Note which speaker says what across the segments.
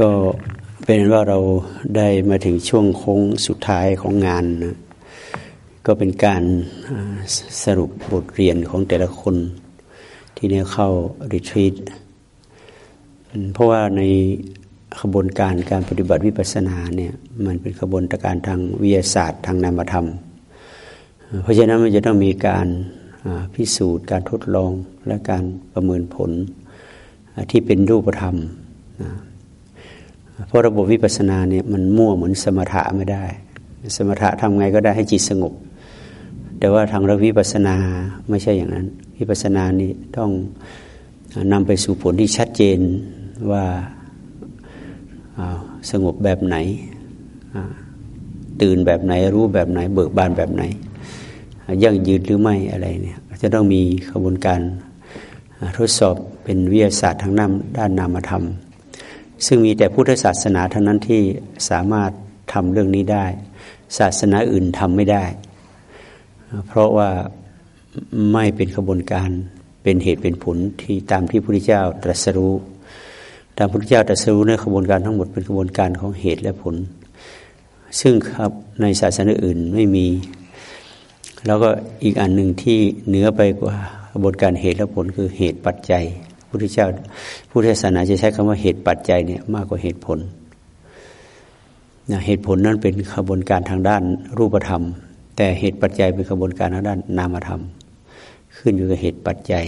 Speaker 1: ก็เป็นว่าเราได้มาถึงช่วงโค้งสุดท้ายของงานนะก็เป็นการสรุปบทเรียนของแต่ละคน ที่เนี่ยเข้ารีทรีตเพราะว่าในขบวนการการปฏิบัติวิปัสสนาเนี่ยมันเป็นขบวนการทางวิทยาศาสตร์ทางนามธรรม เพราะฉะนั้นมันจะต้องมีการพิสูจน์การทดลองและการประเมินผลที่เป็นรูปธรรมนะ เพราะระบบวิปัสสนาเนี่ยมันมั่วเหมือนสมถะไม่ได้ สมถะทำไงก็ได้ให้จิตสงบ แต่ว่าทางระวิปัสสนาไม่ใช่อย่างนั้น วิปัสสนานี่ต้องนำไปสู่ผลที่ชัดเจนว่าสงบแบบไหน ตื่นแบบไหนรู้แบบไหน เบิกบานแบบไหน ยั่งยืนหรือไม่อะไรเนี่ยจะต้องมีขบวนการทดสอบเป็นวิทยาศาสตร์ทางน้ำด้านนามธรรม ซึ่งมีแต่พุทธศาสนาเท่านั้นที่สามารถทำเรื่องนี้ได้ ศาสนาอื่นทำไม่ได้ เพราะว่าไม่เป็นขบวนการเป็นเหตุเป็นผลที่ตามที่พระพุทธเจ้าตรัสรู้ตามพระพุทธเจ้าตรัสรู้ในขบวนการทั้งหมดเป็นขบวนการของเหตุและผล ซึ่งครับในศาสนาอื่นไม่มี แล้วก็อีกอันหนึ่งที่เหนือไปกว่ากระบวนการเหตุและผลคือเหตุปัจจัย พุทธเจ้าพุทธศาสนาจะใช้คำว่าเหตุปัจจัยเนี่ยมากกว่าเหตุผลนะเหตุผลนั้นเป็นขบวนการทางด้านรูปธรรม แต่เหตุปัจจัยเป็นขบวนการทางด้านนามธรรม ขึ้นอยู่กับเหตุปัจจัย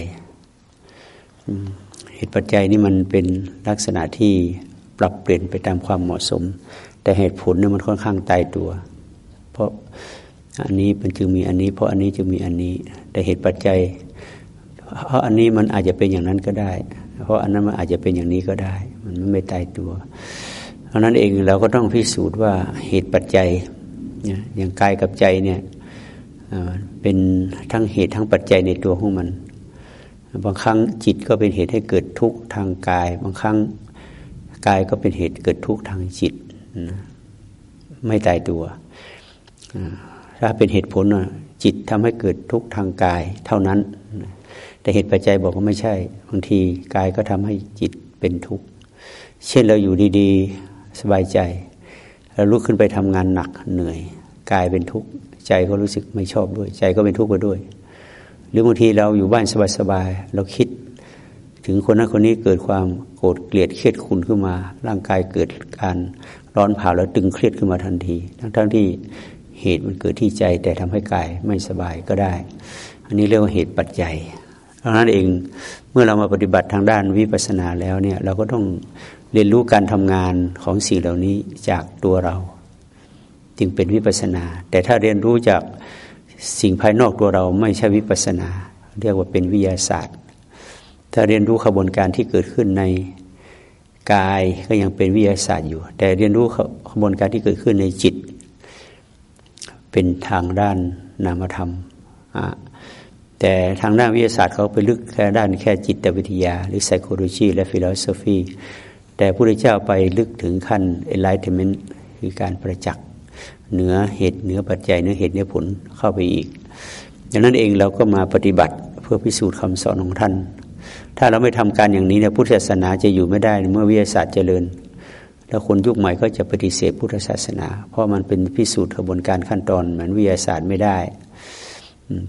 Speaker 1: เหตุปัจจัยนี่มันเป็นลักษณะที่ปรับเปลี่ยนไปตามความเหมาะสม แต่เหตุผลเนี่ยมันค่อนข้างตายตัว เพราะอันนี้มันจึงมีอันนี้ เพราะอันนี้จึงมีอันนี้ แต่เหตุปัจจัย เพราะอันนี้มันอาจจะเป็นอย่างนั้นก็ได้ เพราะอันนั้นมันอาจจะเป็นอย่างนี้ก็ได้ มันไม่ตายตัว เพราะนั้นเองเราก็ต้องพิสูจน์ว่าเหตุปัจจัยอย่างกายกับใจเนี่ยเป็นทั้งเหตุทั้งปัจจัยในตัวของมัน บางครั้งจิตก็เป็นเหตุให้เกิดทุกข์ทางกาย บางครั้งกายก็เป็นเหตุเกิดทุกข์ทางจิตไม่ตายตัว ถ้าเป็นเหตุผลจิตทำให้เกิดทุกข์ทางกาย เท่านั้น แต่เหตุปัจจัยบอกว่าไม่ใช่บางทีกายก็ทำให้จิตเป็นทุกข์เช่นเราอยู่ดีๆ สบายใจเราลุกขึ้นไปทำงานหนักเหนื่อยกายเป็นทุกข์ใจก็รู้สึกไม่ชอบด้วย ใจก็เป็นทุกข์ไปด้วย หรือบางทีเราอยู่บ้านสบายๆเราคิด ถึงคนนั้นคนนี้เกิดความโกรธเกลียดเครียดขุนขึ้นมา ร่างกายเกิดการร้อนเผาแล้วตึงเครียดขึ้นมาทันที ทั้งๆที่เหตุมันเกิดที่ใจแต่ทำให้กายไม่สบายก็ได้ อันนี้เรียกว่าเหตุปัจจัย ราะนั้นเองเมื่อเรามาปฏิบัติทางด้านวิปัสสนาแล้วเนี่ยเราก็ต้องเรียนรู้การทำงานของสิ่งเหล่านี้จากตัวเรา จึงเป็นวิปัสสนา แต่ถ้าเรียนรู้จากสิ่งภายนอกตัวเราไม่ใช่วิปัสสนา เรียกว่าเป็นวิทยาศาสตร์ ถ้าเรียนรู้ขบวนการที่เกิดขึ้นในกายก็ยังเป็นวิทยาศาสตร์อยู่ แต่เรียนรู้ขบวนการที่เกิดขึ้นในจิต เป็นทางด้านนามธรรม แต่ทางด้านวิทยาศาสตร์เขาไปลึกแค่ด้านแค่จิตวิทยา หรือ psychology และ philosophy แต่พระพุทธเจ้าไปลึกถึงขั้น enlightenment คือการประจักษ์เหนือเหตุเหนือปัจจัยเหนือเหตุเหนือผลเข้าไปอีก ดังนั้นเองเราก็มาปฏิบัติเพื่อพิสูจน์คำสอนของท่าน ถ้าเราไม่ทำการอย่างนี้เนี่ยพุทธศาสนาจะอยู่ไม่ได้เมื่อวิทยาศาสตร์เจริญ แล้วคนยุคใหม่ก็จะปฏิเสธพุทธศาสนา เพราะมันเป็นพิสูจน์กระบวนการขั้นตอนเหมือนวิทยาศาสตร์ไม่ได้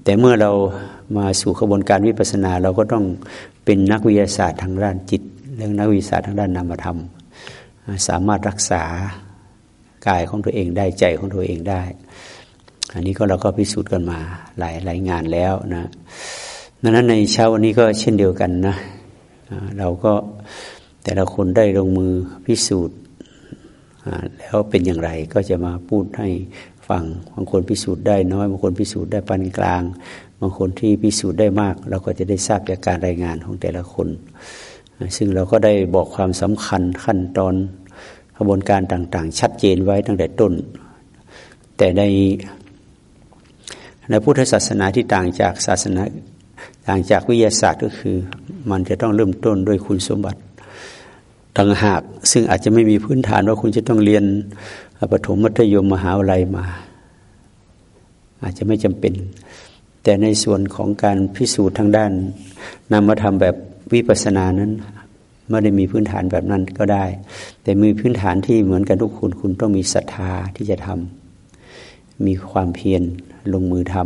Speaker 1: แต่เมื่อเรามาสู่กระบวนการวิปัสสนา เราก็ต้องเป็นนักวิทยาศาสตร์ทางด้านจิต เรื่องนักวิทยาศาสตร์ทางด้านนามธรรม สามารถรักษากายของตัวเองได้ใจของตัวเองได้ อันนี้ก็เราก็พิสูจน์กันมาหลายหลายงานแล้วนะดังนั้นในเช้าวันนี้ก็เช่นเดียวกันนะเราก็แต่ละคนได้ลงมือพิสูจน์แล้วเป็นอย่างไรก็จะมาพูดให้ ฟัง บางคนพิสูจน์ได้น้อย บางคนพิสูจน์ได้ปานกลาง บางคนที่พิสูจน์ได้มาก เราก็จะได้ทราบจากการรายงานของแต่ละคน ซึ่งเราก็ได้บอกความสำคัญขั้นตอนกระบวนการต่างๆ ชัดเจนไว้ตั้งแต่ต้น แต่ในในพุทธศาสนาที่ต่างจากศาสนาต่างจากวิทยาศาสตร์ก็คือ มันจะต้องเริ่มต้นด้วยคุณสมบัติต่างหาก ซึ่งอาจจะไม่มีพื้นฐานว่าคุณจะต้องเรียน ปฐมมัธยมมหาวิทยาลัยมา อาจจะไม่จำเป็น แต่ในส่วนของการพิสูจน์ทางด้านนามธรรมแบบวิปัสสนานั้นไม่ได้มีพื้นฐานแบบนั้นก็ได้ แต่มีพื้นฐานที่เหมือนกันทุกคนคุณต้องมีศรัทธาที่จะทำมีความเพียรลงมือท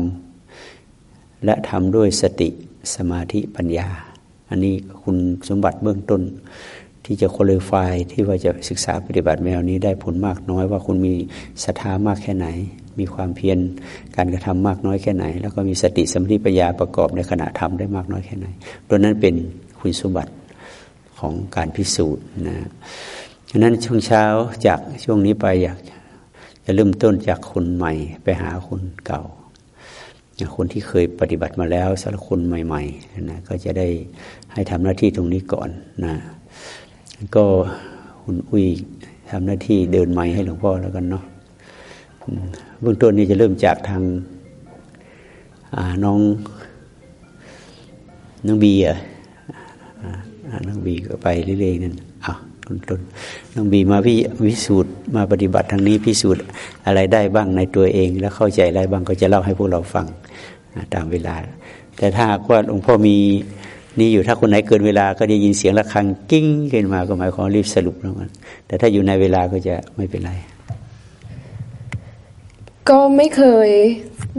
Speaker 1: ำและทำด้วยสติสมาธิปัญญา อันนี้คุณสมบัติเบื้องต้น ที่จะคุริฟายที่ว่าจะศึกษาปฏิบัติแนวนี้ได้ผลมากน้อยว่าคุณมีศรัทธามากแค่ไหน มีความเพียรการกระทำมากน้อยแค่ไหน แล้วก็มีสติสมาธิปัญญาประกอบในขณะทำได้มากน้อยแค่ไหนตัวนั้นเป็นคุณสมบัติของการพิสูจน์นะฉะนั้นช่วงเช้าจากช่วงนี้ไปอยากจะเริ่มต้นจากคนใหม่ไปหาคนเก่าคนที่เคยปฏิบัติมาแล้วสำหรับคนใหม่ๆนะก็จะได้ให้ทำหน้าที่ตรงนี้ก่อนนะ ก็คุณอุ้ยทำหน้าที่เดินไม้ให้หลวงพ่อแล้วกันเนาะเบื้องต้นนี้จะเริ่มจากทางน้องน้องบีอะน้องบีก็ไปเรื่อยๆนั่นอ้าวต้นต้นน้องบีมาพิวิสูตรมาปฏิบัติทางนี้พิสูจน์อะไรได้บ้างในตัวเอง แล้วเข้าใจอะไรบ้างก็จะเล่าให้พวกเราฟังตามเวลา แต่ถ้าว่าหลวงพ่อมี นี่อยู่ถ้าคนไหนเกินเวลาก็ได้ยินเสียงะระฆังกิ้งขึ้นมาก็หมายความรีบสรุปแล้วมันแต่ถ้าอยู่ในเวลาก็จะไม่เป็นไร
Speaker 2: ก็ไม่เคย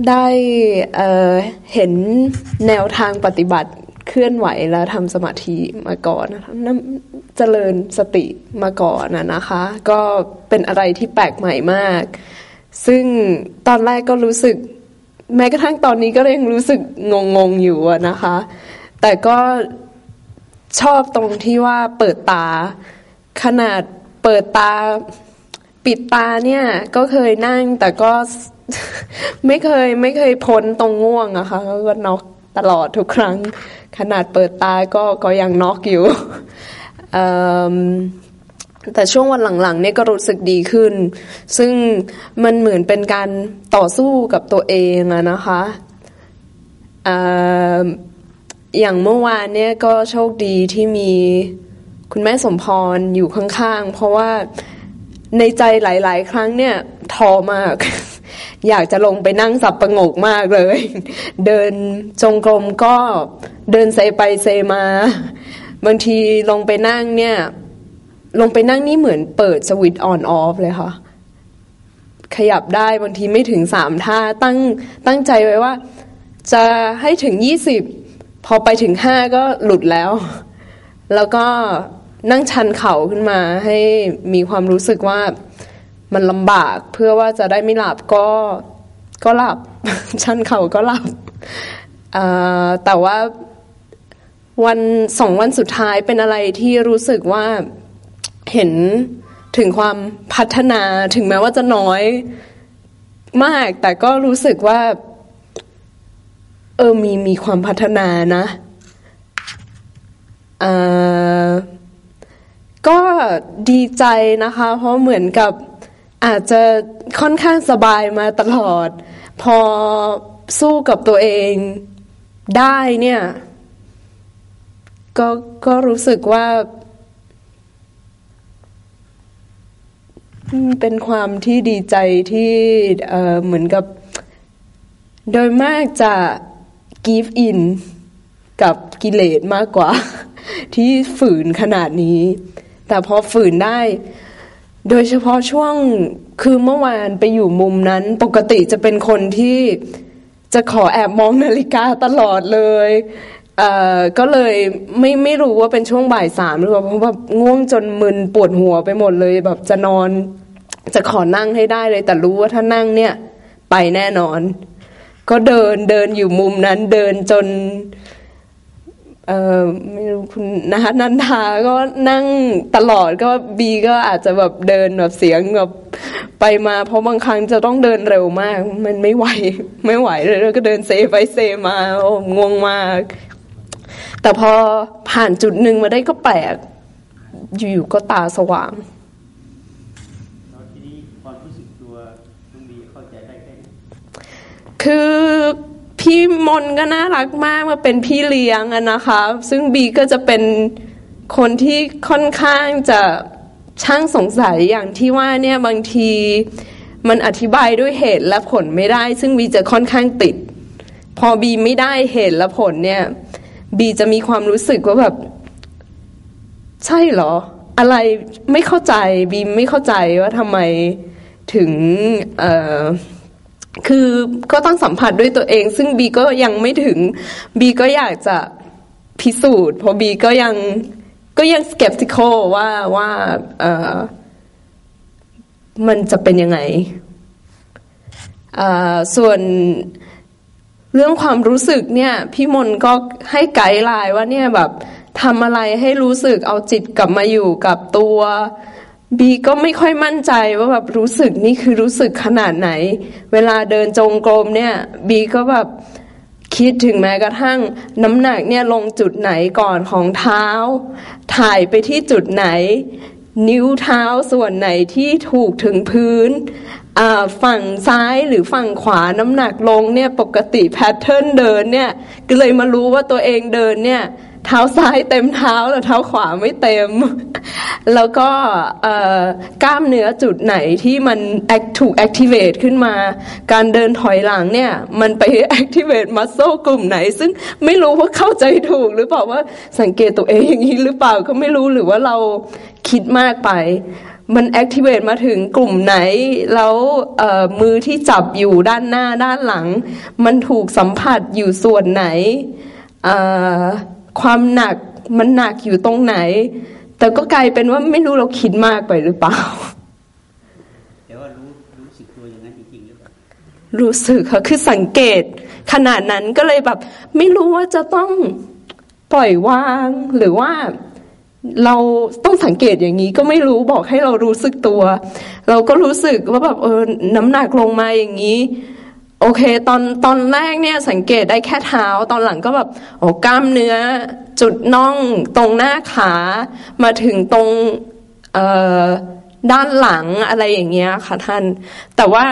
Speaker 2: ได้เเห็นแนวทางปฏิบัติเคลื่อนไหวแล้วทำสมาธิมาก่อนนะคะเจริญสติมาก่อนนะนะคะ ก็เป็นอะไรที่แปลกใหม่มาก ซึ่งตอนแรกก็รู้สึก แม้กระทั่งตอนนี้ก็ยังรู้สึกงงๆอยู่นะคะ แต่ก็ชอบตรงที่ว่าเปิดตา ขนาดเปิดตา ปิดตาเนี่ยก็เคยนั่ง แต่ก็ไม่เคยไม่เคยพ้นตรงง่วงอะคะ่ะก็น็อกตลอดทุกครั้ง ขนาดเปิดตาก็ก็ยังน็อกอยู่แต่ช่วงวันหลังๆเนี่ยก็รู้สึกดีขึ้น ซึ่งมันเหมือนเป็นการต่อสู้กับตัวเองอะนะคะ อย่างเมื่อวานเนี่ยก็โชคดีที่มีคุณแม่สมพรอยู่ข้างๆ เพราะว่าในใจหลาย ๆ ครั้งเนี่ยท้อมาก อยากจะลงไปนั่งสับประงกมากเลย เดินจงกรมก็เดินเซไปเซมา บางทีลงไปนั่งเนี่ย ลงไปนั่งนี่เหมือนเปิดสวิตออนออฟเลยค่ะ ขยับได้บางทีไม่ถึงสามท่าตั้งตั้งใจไว้ว่า จะให้ถึงยี่สิบ พอไปถึงห้าก็หลุดแล้ว แล้วก็นั่งชันเข่าขึ้นมาให้มีความรู้สึกว่ามันลำบากเพื่อว่าจะได้ไม่หลับก็ก็หลับ ชันเข่าก็หลับแต่ว่าวันสองวันสุดท้ายเป็นอะไรที่รู้สึกว่าเห็นถึงความพัฒนาถึงแม้ว่าจะน้อยมาก แต่ก็รู้สึกว่า เออมีมีความพัฒนานะก็ดีใจนะคะ เพราะเหมือนกับอาจจะค่อนข้างสบายมาตลอด พอสู้กับตัวเองได้เนี่ย ก็ก็รู้สึกว่าเป็นความที่ดีใจที่เเหมือนกับ โดยมากจะ give in กับกิเลสมากกว่า ที่ฝืนขนาดนี้ แต่พอฝืนได้ โดยเฉพาะช่วงคือเมื่อวานไปอยู่มุมนั้น ปกติจะเป็นคนที่จะขอแอบมองนาฬิกาตลอดเลยเอ่อก็เลยไม่ไม่รู้ว่าเป็นช่วงบ่ายสามหรือเปล่าเพราะแบบง่วงจนมึนปวดหัวไปหมดเลยแบบจะนอน จะขอนั่งให้ได้เลย แต่รู้ว่าถ้านั่งเนี่ย ไปแน่นอน ก็เดินเดินอยู่มุมนั้นเดินจนเออไม่รู้คุณนะคะนันทาก็นั่งตลอดก็บีก็อาจจะแบบเดินแบบเสียงแบบไปมา เพราะบางครั้งจะต้องเดินเร็วมาก มันไม่ไหว ไม่ไหวเลยแล้วก็เดินเซไปเซมาโอ้งงมาก แต่พอผ่านจุดหนึ่งมาได้ก็แปลกอยู่ๆก็ตาสว่าง คือพี่มนก็น่ารักมากมาเป็นพี่เลี้ยงอะนะคะ ซึ่งบีก็จะเป็นคนที่ค่อนข้างจะช่างสงสัยอย่างที่ว่าเนี่ยบางทีมันอธิบายด้วยเหตุและผลไม่ได้ ซึ่งบีจะค่อนข้างติด พอบีไม่ได้เหตุและผลเนี่ยบีจะมีความรู้สึกว่าแบบ ใช่เหรอ อะไรไม่เข้าใจบีไม่เข้าใจว่าทำไมถึงเอ่อ คือก็ต้องสัมผัสด้วยตัวเอง ซึ่งบีก็ยังไม่ถึงบีก็อยากจะพิสูจน์ เพราะบีก็ยังก็ยังสเกปติคอว่าว่าเออมันจะเป็นยังไงส่วนเรื่องความรู้สึกเนี่ยพี่มนก็ให้ไกด์ไลน์ว่าเนี่ยแบบทำอะไรให้รู้สึกเอาจิตกลับมาอยู่กับตัว บีก็ไม่ค่อยมั่นใจว่าแบบรู้สึกนี่คือรู้สึกขนาดไหน เวลาเดินจงกรมเนี่ยบีก็แบบคิดถึงแม้กระทั่งน้ำหนักเนี่ยลงจุดไหนก่อนของเท้า ถ่ายไปที่จุดไหน นิ้วเท้าส่วนไหนที่ถูกถึงพื้น ฝั่งซ้ายหรือฝั่งขวาน้ำหนักลงเนี่ยปกติแพทเทิร์นเดินเนี่ยก็เลยมารู้ว่าตัวเองเดินเนี่ย เท้าซ้ายเต็มเท้าแต่เท้าขวาไม่เต็ม แล้วก็กล้ามเนื้อจุดไหนที่มันถูก activate ขึ้นมา การเดินถอยหลังเนี่ย มันไป activate muscle กลุ่มไหน ซึ่งไม่รู้ว่าเข้าใจถูกหรือเปล่าว่าสังเกตตัวเองอย่างนี้หรือเปล่าก็ไม่รู้หรือว่าเราคิดมากไปมัน activate มาถึงกลุ่มไหน แล้วมือที่จับอยู่ด้านหน้าด้านหลัง มันถูกสัมผัสอยู่ส่วนไหน ความหนักมันหนักอยู่ตรงไหน แต่ก็กลายเป็นว่าไม่รู้เราคิดมากไปหรือเปล่า
Speaker 1: แต่ว่ารู้รู้สึกตัวอย่างนั้นจริงๆหรือเปล่า
Speaker 2: รู้สึกค่ะคือสังเกต ขนาดนั้นก็เลยแบบ ไม่รู้ว่าจะต้องปล่อยวางหรือว่าเราต้องสังเกตอย่างนี้ก็ไม่รู้บอกให้เรารู้สึกตัว เราก็รู้สึกว่าแบบเออน้ำหนักลงมาอย่างนี้ โอเค ตอนตอนแรกเนี่ยสังเกตได้แค่เท้า ตอนหลังก็แบบโอ้กล้ามเนื้อ จุดน่องตรงหน้าขา มาถึงตรงด้านหลังอะไรอย่างเงี้ยค่ะท่าน แต่ว่า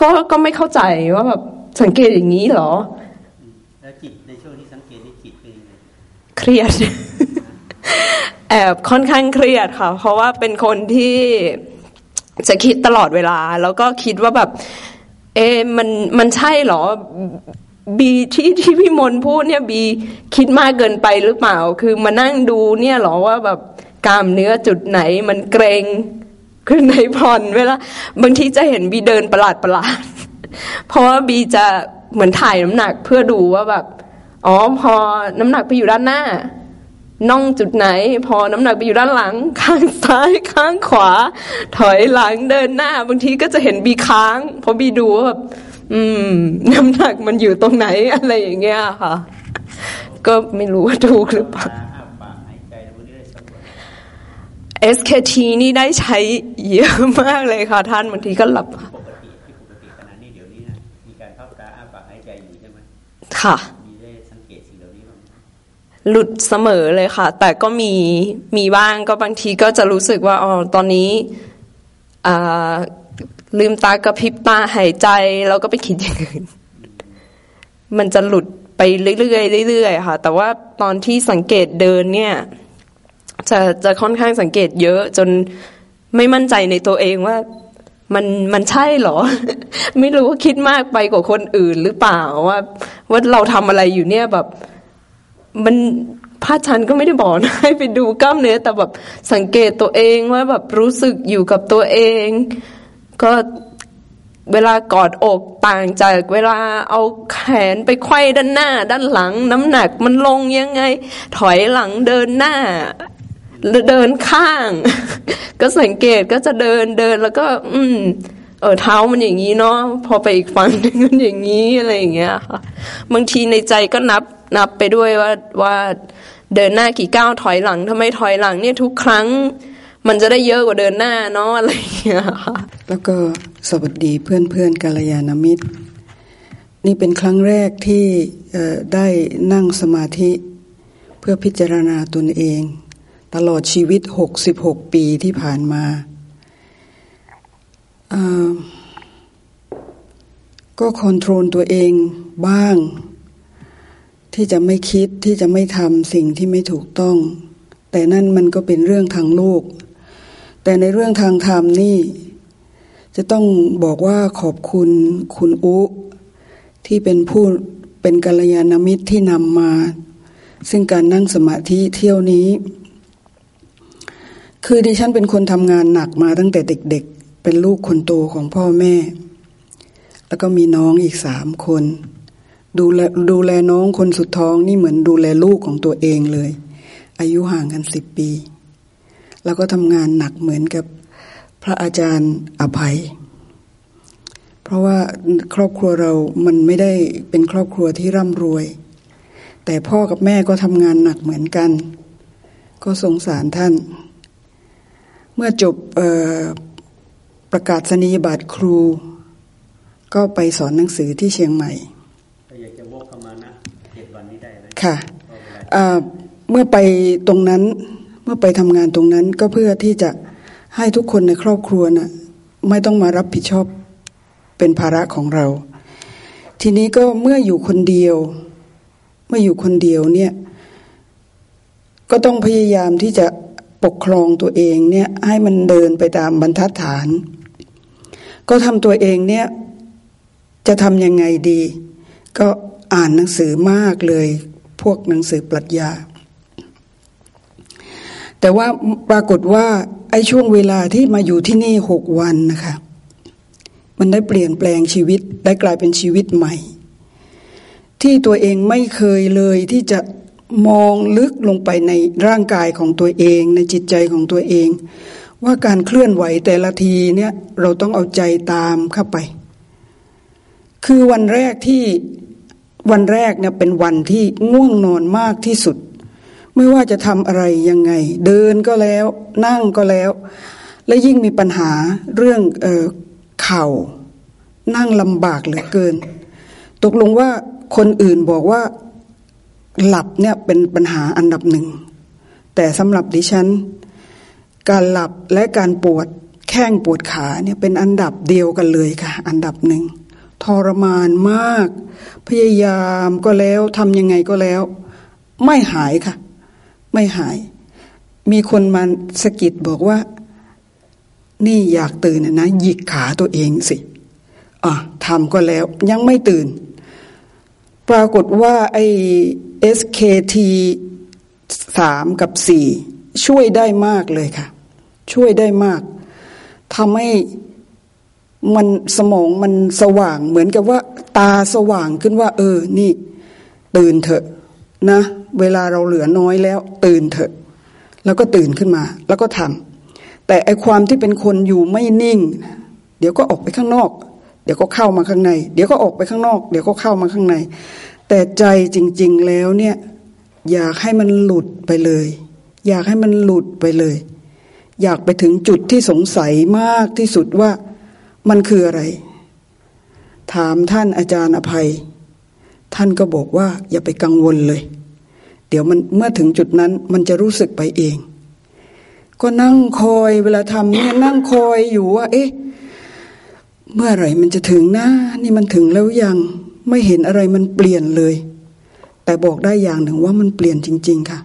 Speaker 2: ก็ก็ไม่เข้าใจว่าแบบสังเกตอย่างนี้เหรอ
Speaker 1: แล้วจิตในช่วงที่สังเกตนี่จิตเป็นยังไง
Speaker 2: เครียด แอบค่อนข้างเครียดค่ะ เพราะว่าเป็นคนที่จะคิดตลอดเวลา แล้วก็คิดว่าแบบ เอมันมันใช่เหรอบีที่ที่พี่มนพูดเนี่ยบีคิดมากเกินไปหรือเปล่า คือมานั่งดูเนี่ยหรอว่าแบบกล้ามเนื้อจุดไหนมันเกรงขึ้นในผ่อนเวลาบางทีจะเห็นบีเดินประหลาดประหลาดเพราะว่าบีจะเหมือนถ่ายน้ำหนักเพื่อดูว่าแบบอ๋อพอน้ำหนักไปอยู่ด้านหน้า น่องจุดไหน พอน้ำหนักไปอยู่ด้านหลัง ข้างซ้ายข้างขวา ถอยหลังเดินหน้า บางทีก็จะเห็นบีค้างเพราะบีดูว่าแบบอืม น้ำหนักมันอยู่ตรงไหนอะไรอย่างเงี้ยค่ะ ก็ไม่รู้ว่าถูกหรือเปล่า SKT นี่ได้ใช้เยอะมากเลยค่ะ ท่านบางทีก็หลับปกติที่ปกติขณะนี้เดี๋ยวนี้นะมีการเข้าตาอ้าปาก หลุดเสมอเลยค่ะ แต่ก็มีมีบ้างก็บางทีก็จะรู้สึกว่าอ๋อตอนนี้ลืมตากระพริบตาหายใจ แล้วก็ไปคิดอย่างอื่น มันจะหลุดไปเรื่อยๆเรื่อยๆค่ะ แต่ว่าตอนที่สังเกตเดินเนี่ย จะจะค่อนข้างสังเกตเยอะจนไม่มั่นใจในตัวเองว่ามันมันใช่หรอ ไม่รู้ว่าคิดมากไปกว่าคนอื่นหรือเปล่าว่าว่าเราทำอะไรอยู่เนี่ยแบบ มันพระชันก็ไม่ได้บอกนะให้ไปดูกล้ามเนื้อแต่แบบสังเกตตัวเองว่าแบบรู้สึกอยู่กับตัวเอง ก็เวลากอดอกต่างจากเวลาเอาแขนไปไขว้ด้านหน้า ด้านหลัง น้ำหนักมันลงยังไง ถอยหลังเดินหน้าเดินข้าง ก็สังเกตก็จะเดินเดินแล้วก็ อืม เออเท้ามันอย่างนี้เนาะพอไปอีกฝั่งนึงมันอย่างนี้อะไรอย่างเงี้ยค่ะบางทีในใจก็นับนับไปด้วยว่าว่าเดินหน้ากี่ก้าวถอยหลังทำไมถอยหลังเนี่ยทุกครั้ง มันจะได้เยอะกว่าเดินหน้าเนาะอะไรอย่างเงี้ยค่ะ
Speaker 3: แล้วก็สวัสดีเพื่อนเพื่อนกัลยาณมิตร นี่เป็นครั้งแรกที่ได้นั่งสมาธิเพื่อพิจารณาตนเอง ตลอดชีวิต 66 ปีที่ผ่านมา ก็คอนโทรลตัวเองบ้าง ที่จะไม่คิดที่จะไม่ทำสิ่งที่ไม่ถูกต้อง แต่นั่นมันก็เป็นเรื่องทางโลก แต่ในเรื่องทางธรรมนี่ จะต้องบอกว่าขอบคุณคุณอุ ที่เป็นผู้เป็นกัลยาณมิตรที่นำมา ซึ่งการนั่งสมาธิเที่ยวนี้ คือดิฉันเป็นคนทำงานหนักมาตั้งแต่เด็กๆ เป็นลูกคนโตของพ่อแม่ แล้วก็มีน้องอีกสามคน ดูแลดูแลน้องคนสุดท้องนี่เหมือนดูแลลูกของตัวเองเลย อายุห่างกันสิบปี แล้วก็ทำงานหนักเหมือนกับพระอาจารย์อภัย เพราะว่าครอบครัวเรามันไม่ได้เป็นครอบครัวที่ร่ำรวย แต่พ่อกับแม่ก็ทำงานหนักเหมือนกัน ก็สงสารท่าน เมื่อจบ ประกาศนียบัตรครู ก็ไปสอนหนังสือที่เชียงใหม่
Speaker 1: อยากจะวกเข้ามานะเจ็ดวันนี้ได้ไหม
Speaker 3: ค่ะเมื่อไปตรงนั้นเมื่อไปทำงานตรงนั้นก็เพื่อที่จะให้ทุกคนในครอบครัวนะ่ะไม่ต้องมารับผิดชอบเป็นภาระของเรา ทีนี้ก็เมื่ออยู่คนเดียว เมื่ออยู่คนเดียวเนี่ย ก็ต้องพยายามที่จะปกครองตัวเองเนี่ยให้มันเดินไปตามบรรทัดฐาน ก็ทำตัวเองเนี่ยจะทำยังไงดี ก็อ่านหนังสือมากเลย พวกหนังสือปรัชญา แต่ว่าปรากฏว่าไอ้ช่วงเวลาที่มาอยู่ที่นี่หกวันนะคะมันได้เปลี่ยนแปลงชีวิตได้กลายเป็นชีวิตใหม่ ที่ตัวเองไม่เคยเลยที่จะมองลึกลงไปในร่างกายของตัวเอง ในจิตใจของตัวเอง ว่าการเคลื่อนไหวแต่ละทีเนี่ยเราต้องเอาใจตามเข้าไป คือวันแรกที่วันแรกเนี่ยเป็นวันที่ง่วงนอนมากที่สุด ไม่ว่าจะทำอะไรยังไง เดินก็แล้ว นั่งก็แล้ว และยิ่งมีปัญหาเรื่องเออเข่า นั่งลำบากเหลือเกิน ตกลงว่าคนอื่นบอกว่าหลับเนี่ยเป็นปัญหาอันดับหนึ่ง แต่สำหรับดิฉัน การหลับและการปวดแข้งปวดขาเนี่ยเป็นอันดับเดียวกันเลยค่ะ อันดับหนึ่งทรมานมาก พยายามก็แล้วทำยังไงก็แล้ว ไม่หายค่ะ ไม่หาย มีคนมาสกิดบอกว่า นี่อยากตื่นนะหยิกขาตัวเองสิอะทำก็แล้วยังไม่ตื่น ปรากฏว่าไอ้ SKT สามกับสี่ช่วยได้มากเลยค่ะ ช่วยได้มากทำให้มันสมองมันสว่าง เหมือนกับว่าตาสว่างขึ้นว่า เออ นี่ ตื่นเถอะนะ เวลาเราเหลือน้อยแล้ว ตื่นเถอะ แล้วก็ตื่นขึ้นมา แล้วก็ทำแต่ไอความที่เป็นคนอยู่ไม่นิ่ง เดี๋ยวก็ออกไปข้างนอก เดี๋ยวก็เข้ามาข้างใน เดี๋ยวก็ออกไปข้างนอก เดี๋ยวก็เข้ามาข้างใน แต่ใจจริง ๆ แล้วเนี่ย อยากให้มันหลุดไปเลย อยากให้มันหลุดไปเลย อยากไปถึงจุดที่สงสัยมากที่สุดว่ามันคืออะไร ถามท่านอาจารย์อภัย ท่านก็บอกว่าอย่าไปกังวลเลย เดี๋ยวมันเมื่อถึงจุดนั้นมันจะรู้สึกไปเอง ก็นั่งคอยเวลาทำเนี่ยนั่งคอยอยู่ว่า เอ๊ะ เมื่อไหร่มันจะถึงนะนี่มันถึงแล้วยังไม่เห็นอะไรมันเปลี่ยนเลย แต่บอกได้อย่างหนึ่งว่ามันเปลี่ยนจริง ๆ ค่ะ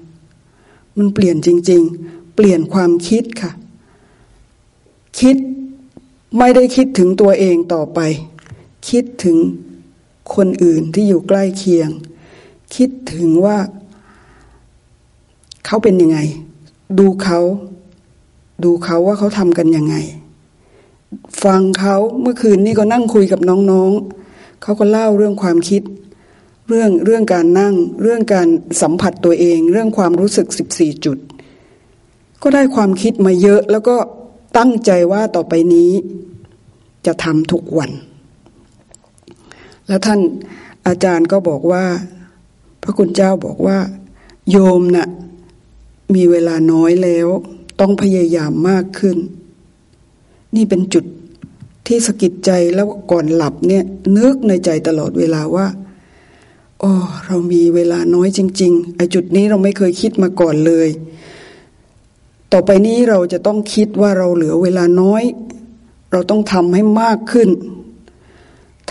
Speaker 3: มันเปลี่ยนจริง ๆ เปลี่ยนความคิดค่ะ คิดไม่ได้คิดถึงตัวเองต่อไป คิดถึงคนอื่นที่อยู่ใกล้เคียง คิดถึงว่า เขาเป็นยังไง ดูเขา ดูเขาว่าเขาทำกันยังไง ฟังเขาเมื่อคืนนี้ก็นั่งคุยกับน้องๆเขาก็เล่าเรื่องความคิด เรื่องเรื่องการนั่ง เรื่องการสัมผัสตัวเอง เรื่องความรู้สึกสิบสี่จุด ก็ได้ความคิดมาเยอะ แล้วก็ตั้งใจว่าต่อไปนี้จะทำทุกวัน แล้วท่านอาจารย์ก็บอกว่า พระคุณเจ้าบอกว่า โยมนะ่ะมีเวลาน้อยแล้ว ต้องพยายามมากขึ้น นี่เป็นจุดที่สะกิดใจแล้วก่อนหลับเนี่ยนึกในใจตลอดเวลาว่าอ๋อเรามีเวลาน้อยจริงๆไอ้จุดนี้เราไม่เคยคิดมาก่อนเลย ต่อไปนี้เราจะต้องคิดว่าเราเหลือเวลาน้อย เราต้องทำให้มากขึ้น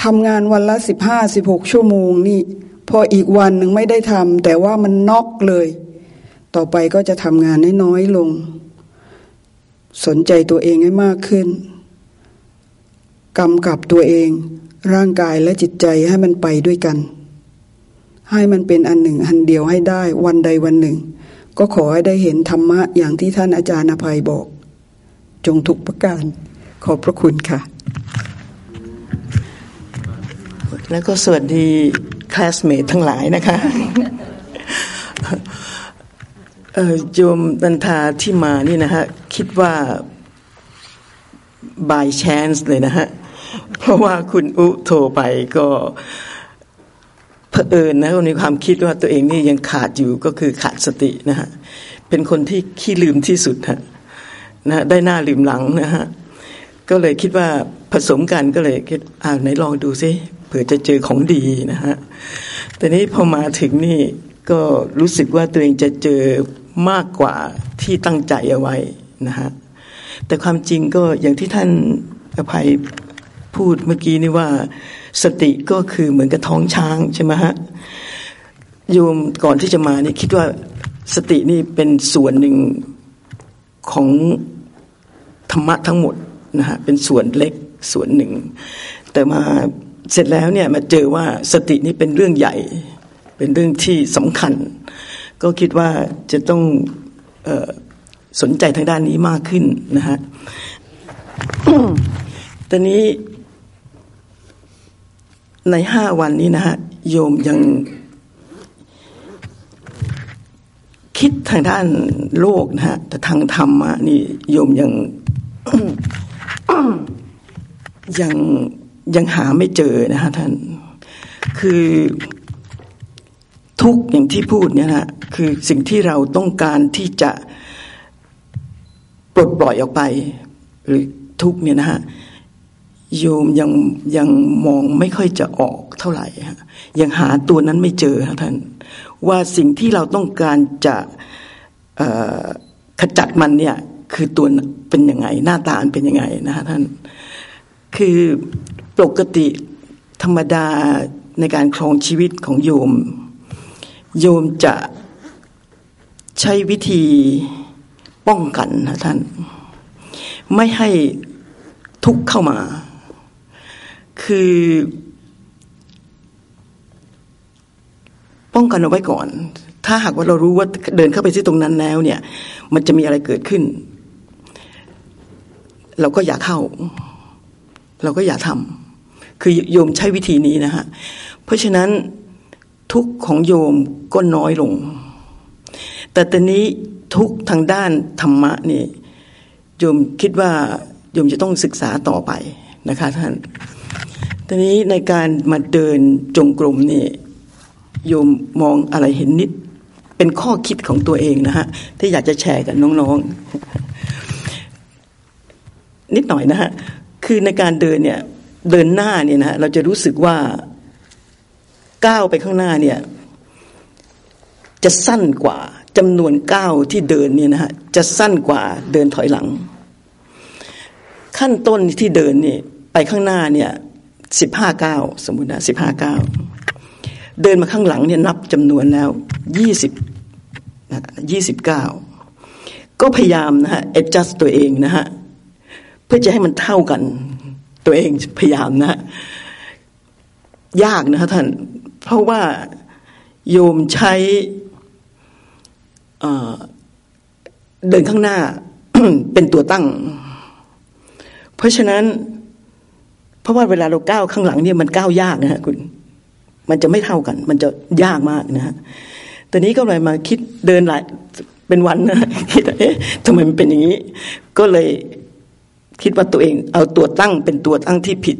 Speaker 3: ทำงานวันละสิบห้าสิบหกชั่วโมงนี่ พออีกวันหนึ่งไม่ได้ทำแต่ว่ามันน็อกเลย ต่อไปก็จะทำงานน้อยลง สนใจตัวเองให้มากขึ้นกำกับตัวเอง ร่างกายและจิตใจให้มันไปด้วยกัน ให้มันเป็นอันหนึ่งอันเดียวให้ได้วันใดวันหนึ่ง ก็ขอให้ได้เห็นธรรมะอย่างที่ท่านอาจารย์อภัยบอก จงทุกประการ ขอบพระคุณค่ะ
Speaker 4: แล้วก็สวัสดีคลาสเมททั้งหลายนะคะโยมบันทาที่มานี่นะฮะ คิดว่า by chance เลยนะฮะ เพราะว่าคุณอุโทรไปก็ เผอิญนะคนมีความคิดว่าตัวเองนี่ยังขาดอยู่ก็คือขาดสตินะฮะเป็นคนที่ขี้ลืมที่สุดฮะนะได้หน้าลืมหลังนะฮะก็เลยคิดว่าผสมกันก็เลยคิดอ่าไหนลองดูซิเผื่อจะเจอของดีนะฮะแต่นี้พอมาถึงนี่ก็รู้สึกว่าตัวเองจะเจอมากกว่าที่ตั้งใจเอาไว้นะฮะแต่ความจริงก็อย่างที่ท่านอภัย พูดเมื่อกี้นี่ว่าสติก็คือเหมือนกับท้องช้างใช่ไหมฮะโยมก่อนที่จะมานี่คิดว่าสตินี่เป็นส่วนหนึ่งของธรรมะทั้งหมดนะฮะเป็นส่วนเล็กส่วนหนึ่ง แต่มาเสร็จแล้วเนี่ยมาเจอว่าสตินี่เป็นเรื่องใหญ่ เป็นเรื่องที่สำคัญ ก็คิดว่าจะต้องออสนใจทางด้านนี้มากขึ้นนะฮะตอนนี้ ในห้าวันนี้นะฮะโยมยังคิดทางด้านโลกนะฮะแต่ทางธรรมะนี่โยมยังยังยังหาไม่เจอนะฮะท่าน คือทุกอย่างที่พูดเนี่ยนะคือสิ่งที่เราต้องการที่จะปลดปล่อยออกไป หรือทุกเนี่ยนะฮะ โยมยังยังมองไม่ค่อยจะออกเท่าไหร่ฮะยังหาตัวนั้นไม่เจอฮะท่าน ว่าสิ่งที่เราต้องการจะขจัดมันเนี่ยคือตัวเป็นยังไง หน้าตาเป็นยังไงนะฮะท่าน คือปกติธรรมดาในการครองชีวิตของโยม โยมจะใช้วิธีป้องกันนะท่าน ไม่ให้ทุกข์เข้ามา คือ ป้องกันเอาไว้ก่อน ถ้าหากว่าเรารู้ว่าเดินเข้าไปที่ตรงนั้นแล้ว เนี่ย มันจะมีอะไรเกิดขึ้น เราก็อย่าเข้า เราก็อย่าทำคือโยมใช้วิธีนี้นะฮะเพราะฉะนั้นทุกของโยมก็น้อยลง แต่ตอนนี้ทุกทางด้านธรรมะนี่โยมคิดว่าโยมจะต้องศึกษาต่อไปนะคะท่าน ตอนนี้ในการมาเดินจงกรมนี่โยมมองอะไรเห็นนิด เป็นข้อคิดของตัวเองนะฮะ ที่อยากจะแชร์กับน้องๆ นิดหน่อยนะฮะ คือในการเดินเนี่ย เดินหน้าเนี่ยนะเราจะรู้สึกว่าก้าวไปข้างหน้าเนี่ย จะสั้นกว่าจำนวนก้าวที่เดินเนี่ยนะฮะ จะสั้นกว่าเดินถอยหลัง ขั้นต้นที่เดินนี่ไปข้างหน้าเนี่ย สิบห้าเก้าสมมุตินะสิบห้าเก้าเดินมาข้างหลังเนี่ยนับจำนวนแล้วยี่สิบยี่สิบเก้าก็พยายามนะฮะ adjust ตัวเองนะฮะ เพื่อจะให้มันเท่ากัน ตัวเองพยายามนะฮะ ยากนะฮะท่าน เพราะว่าโยมใช้เดินข้างหน้าเป็นตัวตั้ง เพราะฉะนั้น เพราะว่าเวลาเราก้าวข้างหลังเนี่ยมันก้าวยากนะฮะคุณมันจะไม่เท่ากัน มันจะยากมากนะฮะตอนนี้ก็เลยมาคิดเดินหลายเป็นวันนะคิดเอ๊ะทำไมมันเป็นอย่างนี้ ก็เลยคิดว่าตัวเองเอาตัวตั้งเป็นตัวตั้งที่ผิด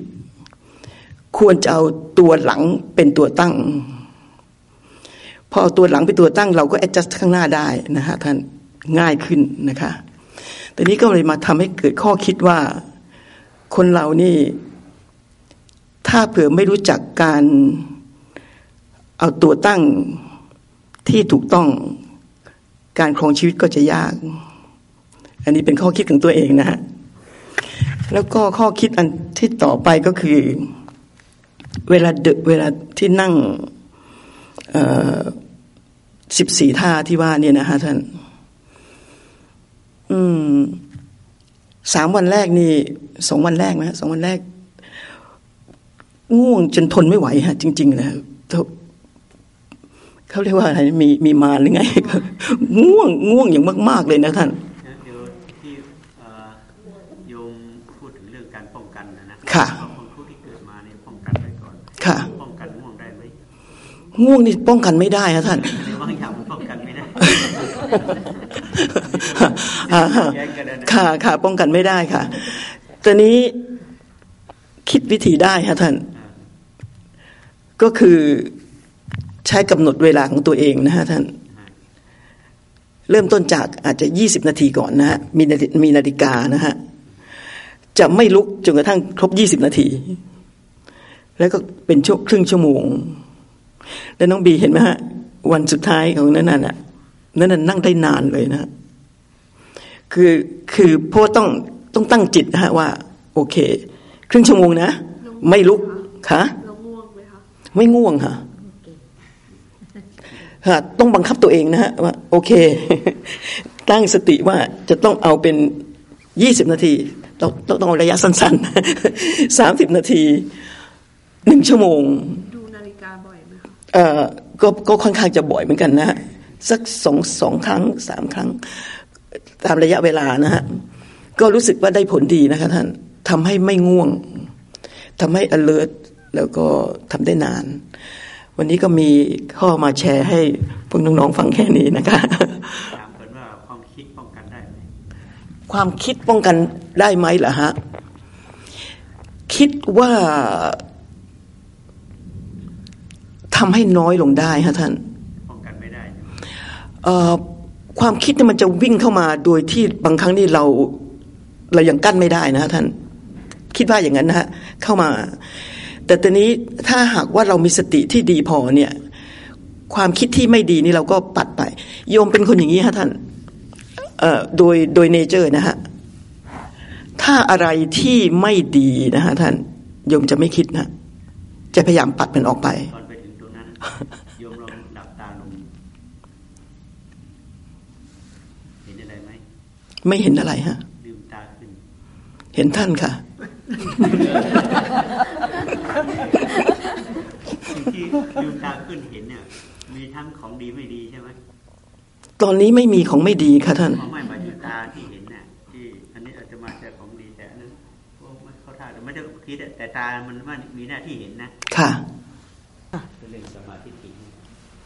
Speaker 4: ควรจะเอาตัวหลังเป็นตัวตั้ง พอเอาตัวหลังเป็นตัวตั้ง เราก็ adjust ข้างหน้าได้นะฮะท่านง่ายขึ้นนะคะตอนนี้ก็เลยมาทำให้เกิดข้อคิดว่า คนเรานี่ ถ้าเผื่อไม่รู้จักการเอาตัวตั้งที่ถูกต้องการครองชีวิตก็จะยาก อันนี้เป็นข้อคิดของตัวเองนะฮะแล้วก็ข้อคิดอันที่ต่อไปก็คือ เวลาเดเวลาที่นั่งสิบสี่ท่าที่ว่าเนี่ยนะฮะท่าน อืมสามวันแรกนี่สองวันแรกนะสองวันแรก ง่วงจนทนไม่ไหวฮะ จริง ๆ นะเขาเรียกว่าอะไรมีมีมารหรือไงง่วงง่วงอย่างมาก ๆเลยนะท่าน
Speaker 1: นะเดี๋ยวที่เอ่อโยมพูดถึงเรื่องการป้องกันนะนะ
Speaker 4: ค่ะ
Speaker 1: บางคนผู้ที่เกิดมาเนี่ยป้องกันไว้ก่อน
Speaker 4: ค่ะ
Speaker 1: ป้องกันง่วงได้ไหม
Speaker 4: ง่วงนี่ป้องกันไม่ได้นะท่าน
Speaker 1: ในบางอย่างมันป้องกันไม่ได้
Speaker 4: อ่าฮะ
Speaker 1: แย้งกันนะ
Speaker 4: ค่ะค่ะป้องกันไม่ได้ค่ะตอนนี้คิดวิธีได้ฮะท่าน ก็คือใช้กำหนดเวลาของตัวเองนะฮะท่าน เริ่มต้นจากอาจจะยี่สิบนาทีก่อนนะฮะมีนาฬิมีนาฬิกานะฮะจะไม่ลุกจนกระทั่งครบยี่สิบนาที แล้วก็เป็นช่วงครึ่งชั่วโมง แล้วน้องบีเห็นไหมฮะ วันสุดท้ายของนั้นน่ะนั้นน่ะนั่งได้นานเลยนะฮะคือคือเพราะต้องต้องตั้งจิตนะฮะว่า โอเค ครึ่งชั่วโมงนะ ไม่ลุก
Speaker 2: ค่ะ
Speaker 4: ไม่ง่วงค่ะค่ะต้องบังคับตัวเองนะฮะว่าโอเค ตั้งสติว่าจะต้องเอาเป็นยี่สิบนาทีต้องต้องต้องเอาระยะสั้นๆสามสิบนาทีหนึ่งชั่วโมง
Speaker 2: ดูนาฬิกาบ่อยไหมคะ
Speaker 4: เอ่อก็ก็ค่อนข้างจะบ่อยเหมือนกันนะฮะสักสองสองครั้งสามครั้ง ตามระยะเวลานะฮะก็รู้สึกว่าได้ผลดีนะคะท่านทำให้ไม่ง่วงทำให้ alert แล้วก็ทำได้นาน วันนี้ก็มีข้อมาแชร์ให้พวกน้องๆฟังแค่นี้นะคะ
Speaker 1: ถามเพิ่นว่าความคิดป้องกันได้ไหม
Speaker 4: ความคิดป้องกันได้ไหมล่ะฮะคิดว่าทำให้น้อยลงได้ฮะท่าน
Speaker 1: ป้องกันไม่ได้ใช่ไหม
Speaker 4: เอ่อความคิดเนี่ยมันจะวิ่งเข้ามาโดยที่บางครั้งนี่เราเรายังกั้นไม่ได้นะฮะท่าน คิดว่าอย่างนั้นนะฮะเข้ามา แต่ตอนนี้ถ้าหากว่าเรามีสติที่ดีพอเนี่ย ความคิดที่ไม่ดีนี่เราก็ปัดไป โยมเป็นคนอย่างนี้ฮะท่านเอ่อโดยโดยเนเจอร์นะฮะถ้าอะไรที่ไม่ดีนะฮะท่านโยมจะไม่คิดนะ จะพยายามปัดมันออกไป
Speaker 1: ก่อนไปถึงตรงนั้นโยมลองหลับตาลงเห็นอะไรไหม
Speaker 4: ไม่เห็นอะไรฮะ
Speaker 1: ลืมตาขึ้น
Speaker 4: เห็นท่านค่ะ
Speaker 1: สิ่งที่ลืมตาขึ้นเห็นเนี่ย มีทั้งของดีไม่ดีใช่ไหม
Speaker 4: ตอนนี้ไม่มีของไม่ดีค่ะท่าน
Speaker 1: ของไม่หมายถึงตาที่เห็นน่ะที่อันนี้อาจจะมาจากของดีแต่อันนั้นก็ไม่เข้าท่าแต่ไม่ได้คิดอะแต่ตามันว่ามีหน้าที่เห็นนะ
Speaker 4: ค่ะ
Speaker 1: เป็นเรื่องสมาธิถิ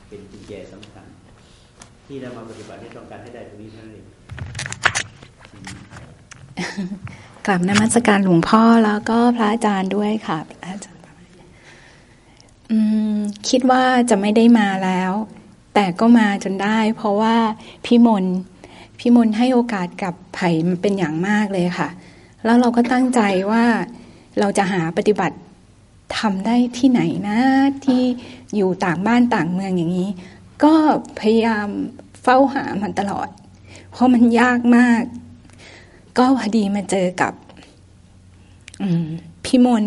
Speaker 1: เป็นกุญแจสำคัญ ที่เรามาปฏิบัติให้ต้องการให้ได้ตรงนี้เท่านั้นเอง
Speaker 5: กลับนมัสการหลวงพ่อแล้วก็พระอาจารย์ด้วยค่ะพระอาจารย์คิดว่าจะไม่ได้มาแล้ว แต่ก็มาจนได้ เพราะว่าพี่มนพี่มนให้โอกาสกับไผ่มันเป็นอย่างมากเลยค่ะ แล้วเราก็ตั้งใจว่าเราจะหาปฏิบัติทำได้ที่ไหนนะที่อยู่ต่างบ้านต่างเมืองอย่างนี้ ก็พยายามเฝ้าหามันตลอด เพราะมันยากมาก ก็พอดีมาเจอกับพี่มน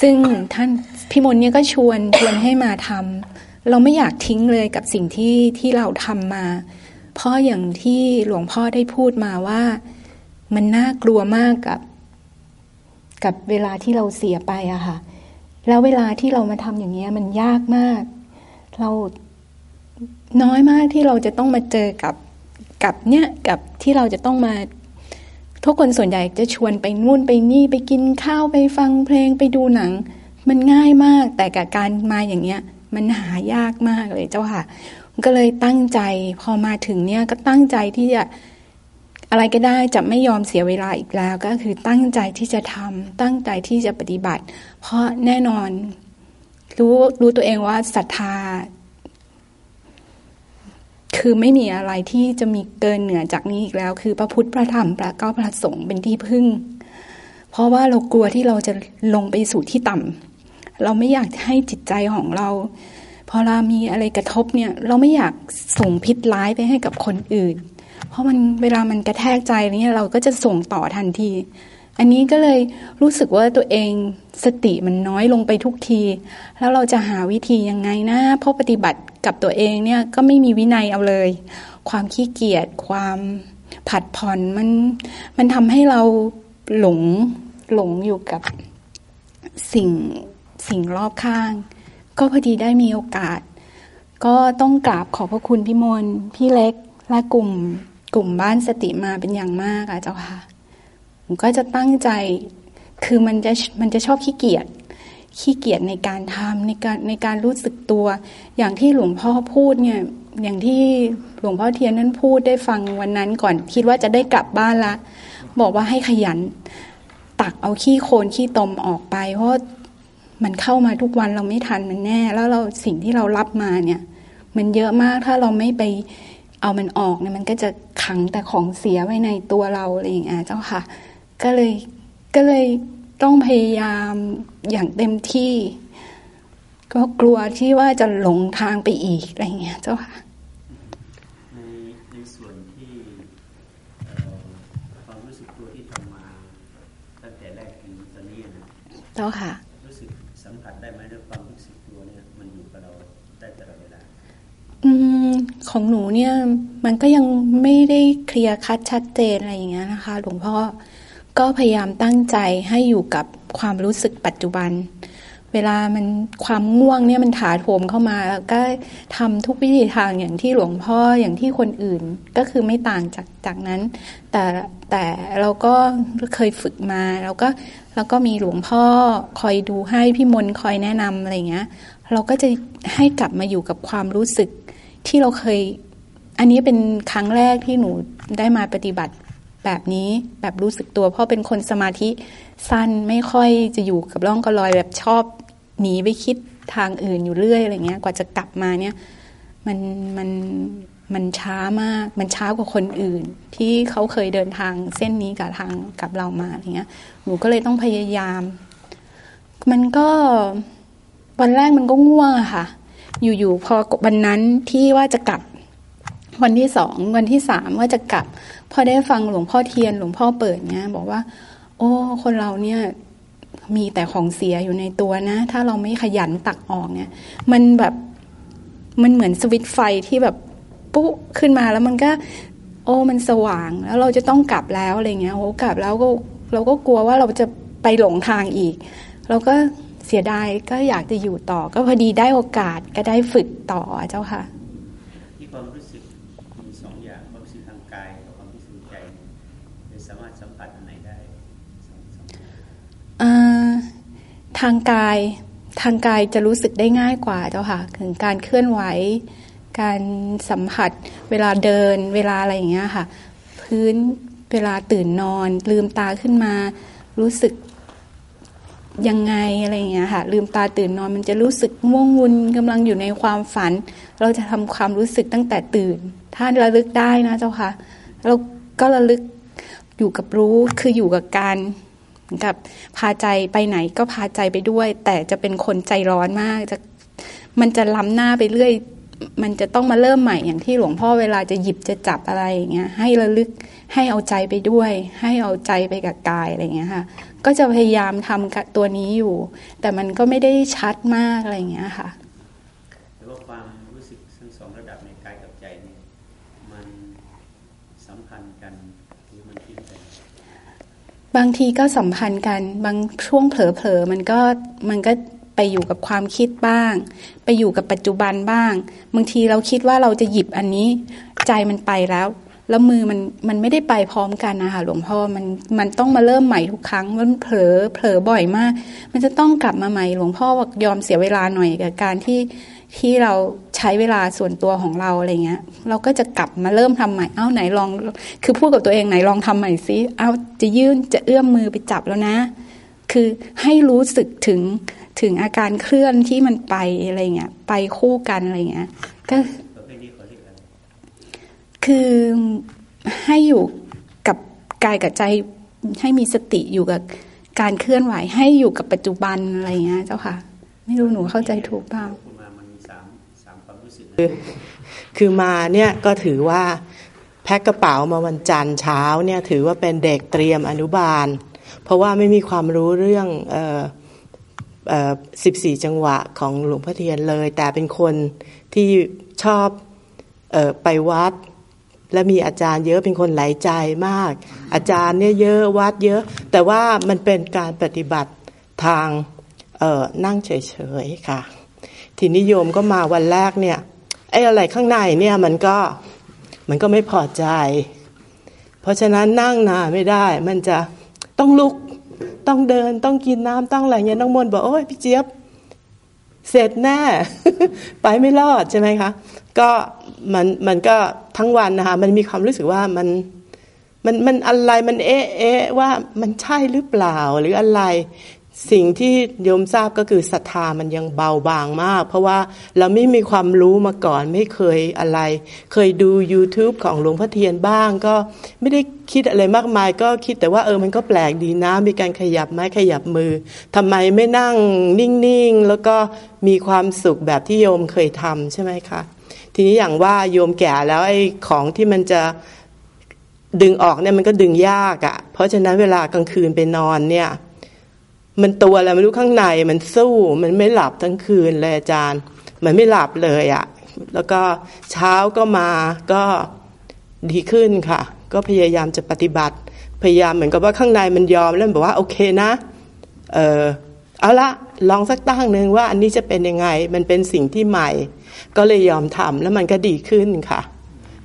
Speaker 5: ซึ่งท่านพี่มนเนี่ยก็ชวนชวนให้มาทำเราไม่อยากทิ้งเลยกับสิ่งที่ที่เราทำมา เพราะอย่างที่หลวงพ่อได้พูดมาว่ามันน่ากลัวมากกับ กับเวลาที่เราเสียไปอะค่ะ แล้วเวลาที่เรามาทำอย่างเงี้ยมันยากมาก เราน้อยมากที่เราจะต้องมาเจอกับ กับเนี่ยกับที่เราจะต้องมา ทุกคนส่วนใหญ่จะชวนไปนู่นไปนี่ไปกินข้าวไปฟังเพลงไปดูหนัง มันง่ายมากแต่กับการมาอย่างเงี้ย มันหายากมากเลยเจ้าค่ะ ก็เลยตั้งใจพอมาถึงเนี่ยก็ตั้งใจที่จะอะไรก็ได้จะไม่ยอมเสียเวลาอีกแล้ว ก็คือตั้งใจที่จะทำตั้งใจที่จะปฏิบัติ เพราะแน่นอน รู้รู้ตัวเองว่าศรัทธา คือไม่มีอะไรที่จะมีเกินเหนือจากนี้อีกแล้ว คือพระพุทธพระธรรมพระก็พระสงฆ์เป็นที่พึ่ง เพราะว่าเรากลัวที่เราจะลงไปสู่ที่ต่ำเราไม่อยากให้จิตใจของเรา พอเรามีอะไรกระทบเนี่ย เราไม่อยากส่งพิษร้ายไปให้กับคนอื่น เพราะมันเวลามันกระแทกใจเนี่ยเราก็จะส่งต่อทันที อันนี้ก็เลยรู้สึกว่าตัวเองสติมันน้อยลงไปทุกที แล้วเราจะหาวิธียังไงนะเพราะปฏิบัติ กับตัวเองเนี่ยก็ไม่มีวินัยเอาเลย ความขี้เกียจความผัดผ่อนมันมันทำให้เราหลงหลงอยู่กับสิ่งสิ่งรอบข้าง ก็พอดีได้มีโอกาส ก็ต้องกราบขอบพระคุณพี่มนพี่เล็กและกลุ่มกลุ่มบ้านสติมาเป็นอย่างมากอะเจ้าค่ะผมก็จะตั้งใจคือมันจะมันจะชอบขี้เกียจ ขี้เกียจในการทำในการในการรู้สึกตัว อย่างที่หลวงพ่อพูดเนี่ยอย่างที่หลวงพ่อเทียนนั้นพูดได้ฟังวันนั้นก่อนคิดว่าจะได้กลับบ้านละ บอกว่าให้ขยัน ตักเอาขี้โคลนขี้ตมออกไป เพราะมันเข้ามาทุกวันเราไม่ทันมันแน่ แล้วเราสิ่งที่เรารับมาเนี่ย มันเยอะมากถ้าเราไม่ไปเอามันออกเนี่ยมันก็จะขังแต่ของเสียไว้ในตัวเราอะไรอย่างเงี้ยเจ้าค่ะ ก็เลยก็เลย ต้องพยายามอย่างเต็มที่ ก็กลัวที่ว่าจะหลงทางไปอีกอะไรเงี้ยเจ้าค่ะ
Speaker 1: ในในส่วนที่ความรู้สึกตัวที่ทำมา ตั้งแต่แรกถึงตอนนี้นะ
Speaker 5: เจ้าค่ะ
Speaker 1: รู้สึกสัมผัสได้ไหมด้วยความรู้สึกตัวเนี่ยมันอยู่กับเราได้ตลอดเวลา
Speaker 5: อืมของหนูเนี่ยมันก็ยังไม่ได้เคลียร์คัดชัดเจนอะไรอย่างเงี้ยนะคะ หลวงพ่อ ก็พยายามตั้งใจให้อยู่กับความรู้สึกปัจจุบัน เวลามันความง่วงเนี่ยมันถาโถมเข้ามาแล้วก็ทำทุกวิธีทางอย่างที่หลวงพ่ออย่างที่คนอื่นก็คือไม่ต่างจากจากนั้น แต่แต่เราก็เคยฝึกมาแล้วก็แล้วก็มีหลวงพ่อคอยดูให้พี่มนคอยแนะนำอะไรเงี้ย เราก็จะให้กลับมาอยู่กับความรู้สึกที่เราเคย อันนี้เป็นครั้งแรกที่หนูได้มาปฏิบัติ แบบนี้แบบรู้สึกตัว เพราะเป็นคนสมาธิสั้นไม่ค่อยจะอยู่กับร่องกระลอยแบบชอบหนีไปคิดทางอื่นอยู่เรื่อยอะไรเงี้ย กว่าจะกลับมาเนี่ยมันมันมันช้ามาก มันช้ากว่าคนอื่น ที่เขาเคยเดินทางเส้นนี้กับทางกับเรามาอะไรเงี้ย หนูก็เลยต้องพยายาม มันก็วันแรกมันก็ง่วงอะค่ะ อยู่ๆพอวันนั้นที่ว่าจะกลับ วันที่สองวันที่สามว่าจะกลับ พอได้ฟังหลวงพ่อเทียนหลวงพ่อเปิดเนี้ยบอกว่า โอ้ คนเราเนี่ยมีแต่ของเสียอยู่ในตัวนะ ถ้าเราไม่ขยันตักออกเนี่ย มันแบบมันเหมือนสวิตไฟที่แบบปุ๊ขึ้นมาแล้วมันก็ โอ้ มันสว่างแล้วเราจะต้องกลับแล้วอะไรเงี้ยโอ้กลับแล้วก็เราก็กลัวว่าเราจะไปหลงทางอีก เราก็เสียดายก็อยากจะอยู่ต่อ ก็พอดีได้โอกาสก็ได้ฝึกต่อเจ้าค่ะ ทางกายทางกายจะรู้สึกได้ง่ายกว่าเจ้าค่ะถึงการเคลื่อนไหว การสัมผัส เวลาเดิน เวลาอะไรอย่างเงี้ยค่ะ พื้นเวลาตื่นนอน ลืมตาขึ้นมา รู้สึกยังไงอะไรอย่างเงี้ยค่ะ ลืมตาตื่นนอนมันจะรู้สึกง่วงวุ่นกำลังอยู่ในความฝัน เราจะทำความรู้สึกตั้งแต่ตื่น ถ้าระลึกได้นะเจ้าค่ะ เราก็ระลึกอยู่กับรู้คืออยู่กับการ กับพาใจไปไหนก็พาใจไปด้วย แต่จะเป็นคนใจร้อนมากจะมันจะล้ำหน้าไปเรื่อย มันจะต้องมาเริ่มใหม่อย่างที่หลวงพ่อเวลาจะหยิบจะจับอะไรอย่างเงี้ย ให้ระลึกให้เอาใจไปด้วย ให้เอาใจไปกับกายอะไรเงี้ยค่ะ ก็จะพยายามทำกับตัวนี้อยู่ แต่มันก็ไม่ได้ชัดมากอะไรเงี้ยค่ะ บางทีก็สัมพันธ์กัน บางช่วงเผลอๆมันก็มันก็ไปอยู่กับความคิดบ้าง ไปอยู่กับปัจจุบันบ้าง บางทีเราคิดว่าเราจะหยิบอันนี้ใจมันไปแล้ว แล้วมือมันมันไม่ได้ไปพร้อมกันนะคะหลวงพ่อมันมันต้องมาเริ่มใหม่ทุกครั้งมันเผลอเผลอบ่อยมาก มันจะต้องกลับมาใหม่หลวงพ่อบอกยอมเสียเวลาหน่อยกับการที่ ที่เราใช้เวลาส่วนตัวของเราอะไรเงี้ย เราก็จะกลับมาเริ่มทำใหม่เอ้าไหนลอง คือพูดกับตัวเองไหนลองทำใหม่ซิเอ้าจะยื่นจะเอื้อมมือไปจับแล้วนะ คือให้รู้สึกถึงถึงอาการเคลื่อนที่มันไปอะไรเงี้ยไปคู่กันอะไรเงี้ยก็คือให้อยู่กับกายกับใจให้มีสติอยู่กับการเคลื่อนไหวให้อยู่กับปัจจุบันอะไรเงี้ยเจ้าค่ะ ไม่รู้หนูเข้าใจถูกเปล่า
Speaker 4: คือมาเนี่ยก็ถือว่าแพ็คกระเป๋ามาวันจันทร์เช้าเนี่ยถือว่าเป็นเด็กเตรียมอนุบาล เพราะว่าไม่มีความรู้เรื่องสิบสี่จังหวะของหลวงพ่อเทียนเลย แต่เป็นคนที่ชอบออไปวัด และมีอาจารย์เยอะเป็นคนไหลใจมาก อาจารย์เนี่ยเยอะวัดเยอะ แต่ว่ามันเป็นการปฏิบัติทางนั่งเฉยๆค่ะ ทีนิยมก็มาวันแรกเนี่ย
Speaker 6: ไอ้อะไรข้างในเนี่ยมันก็มันก็ไม่พอใจ เพราะฉะนั้นนั่งนานไม่ได้ มันจะต้องลุกต้องเดินต้องกินน้ำต้องอะไรเงี้ยน้องมนบอกโอ้ยพี่เจี๊ยบ เสร็จแน่ไปไม่รอดใช่ไหมคะ ก็มันมันก็ทั้งวันนะคะมันมีความรู้สึกว่ามันมันมันอะไรมันเอ๊ะเอ๊ะว่ามันใช่หรือเปล่าหรืออะไร สิ่งที่โยมทราบก็คือศรัทธามันยังเบาบางมาก เพราะว่าเราไม่มีความรู้มาก่อนไม่เคยอะไร เคยดู YouTube ของหลวงพ่อเทียนบ้าง ก็ไม่ได้คิดอะไรมากมาย ก็คิดแต่ว่าเออมันก็แปลกดีนะ มีการขยับไม้ขยับมือทำไมไม่นั่งนิ่งๆ แล้วก็มีความสุขแบบที่โยมเคยทำใช่ไหมคะทีนี้อย่างว่าโยมแก่แล้วไอ้ของที่มันจะดึงออกเนี่ยมันก็ดึงยากอะ่ะ เพราะฉะนั้นเวลากลางคืนไปนอนเนี่ย มันตัวอะไรไม่รู้ข้างในมันสู้มันไม่หลับทั้งคืนเลยอาจารย์ มันไม่หลับเลยอะ่ะ แล้วก็เช้าก็มาก็ดีขึ้นค่ะ ก็พยายามจะปฏิบัติ พยายามเหมือนกับว่าข้างในมันยอมแล้วบอกว่าโอเคนะเออเอาละลองสักตั้งหนึ่งว่าอันนี้จะเป็นยังไง มันเป็นสิ่งที่ใหม่ ก็เลยยอมทำแล้วมันก็ดีขึ้นค่ะ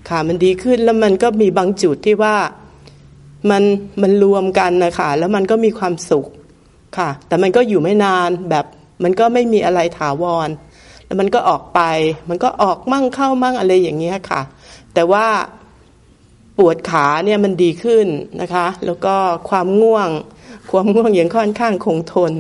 Speaker 6: ค่ะมันดีขึ้นแล้วมันก็มีบางจุดที่ว่ามันมันรวมกันนะคะแล้วมันก็มีความสุข ค่ะ แต่มันก็อยู่ไม่นานแบบมันก็ไม่มีอะไรถาวร แล้วมันก็ออกไป มันก็ออกมั่งเข้ามั่งอะไรอย่างเงี้ยค่ะ แต่ว่าปวดขาเนี่ยมันดีขึ้นนะคะ แล้วก็ความง่วง ความง่วงอย่างค่อนข้างคงทน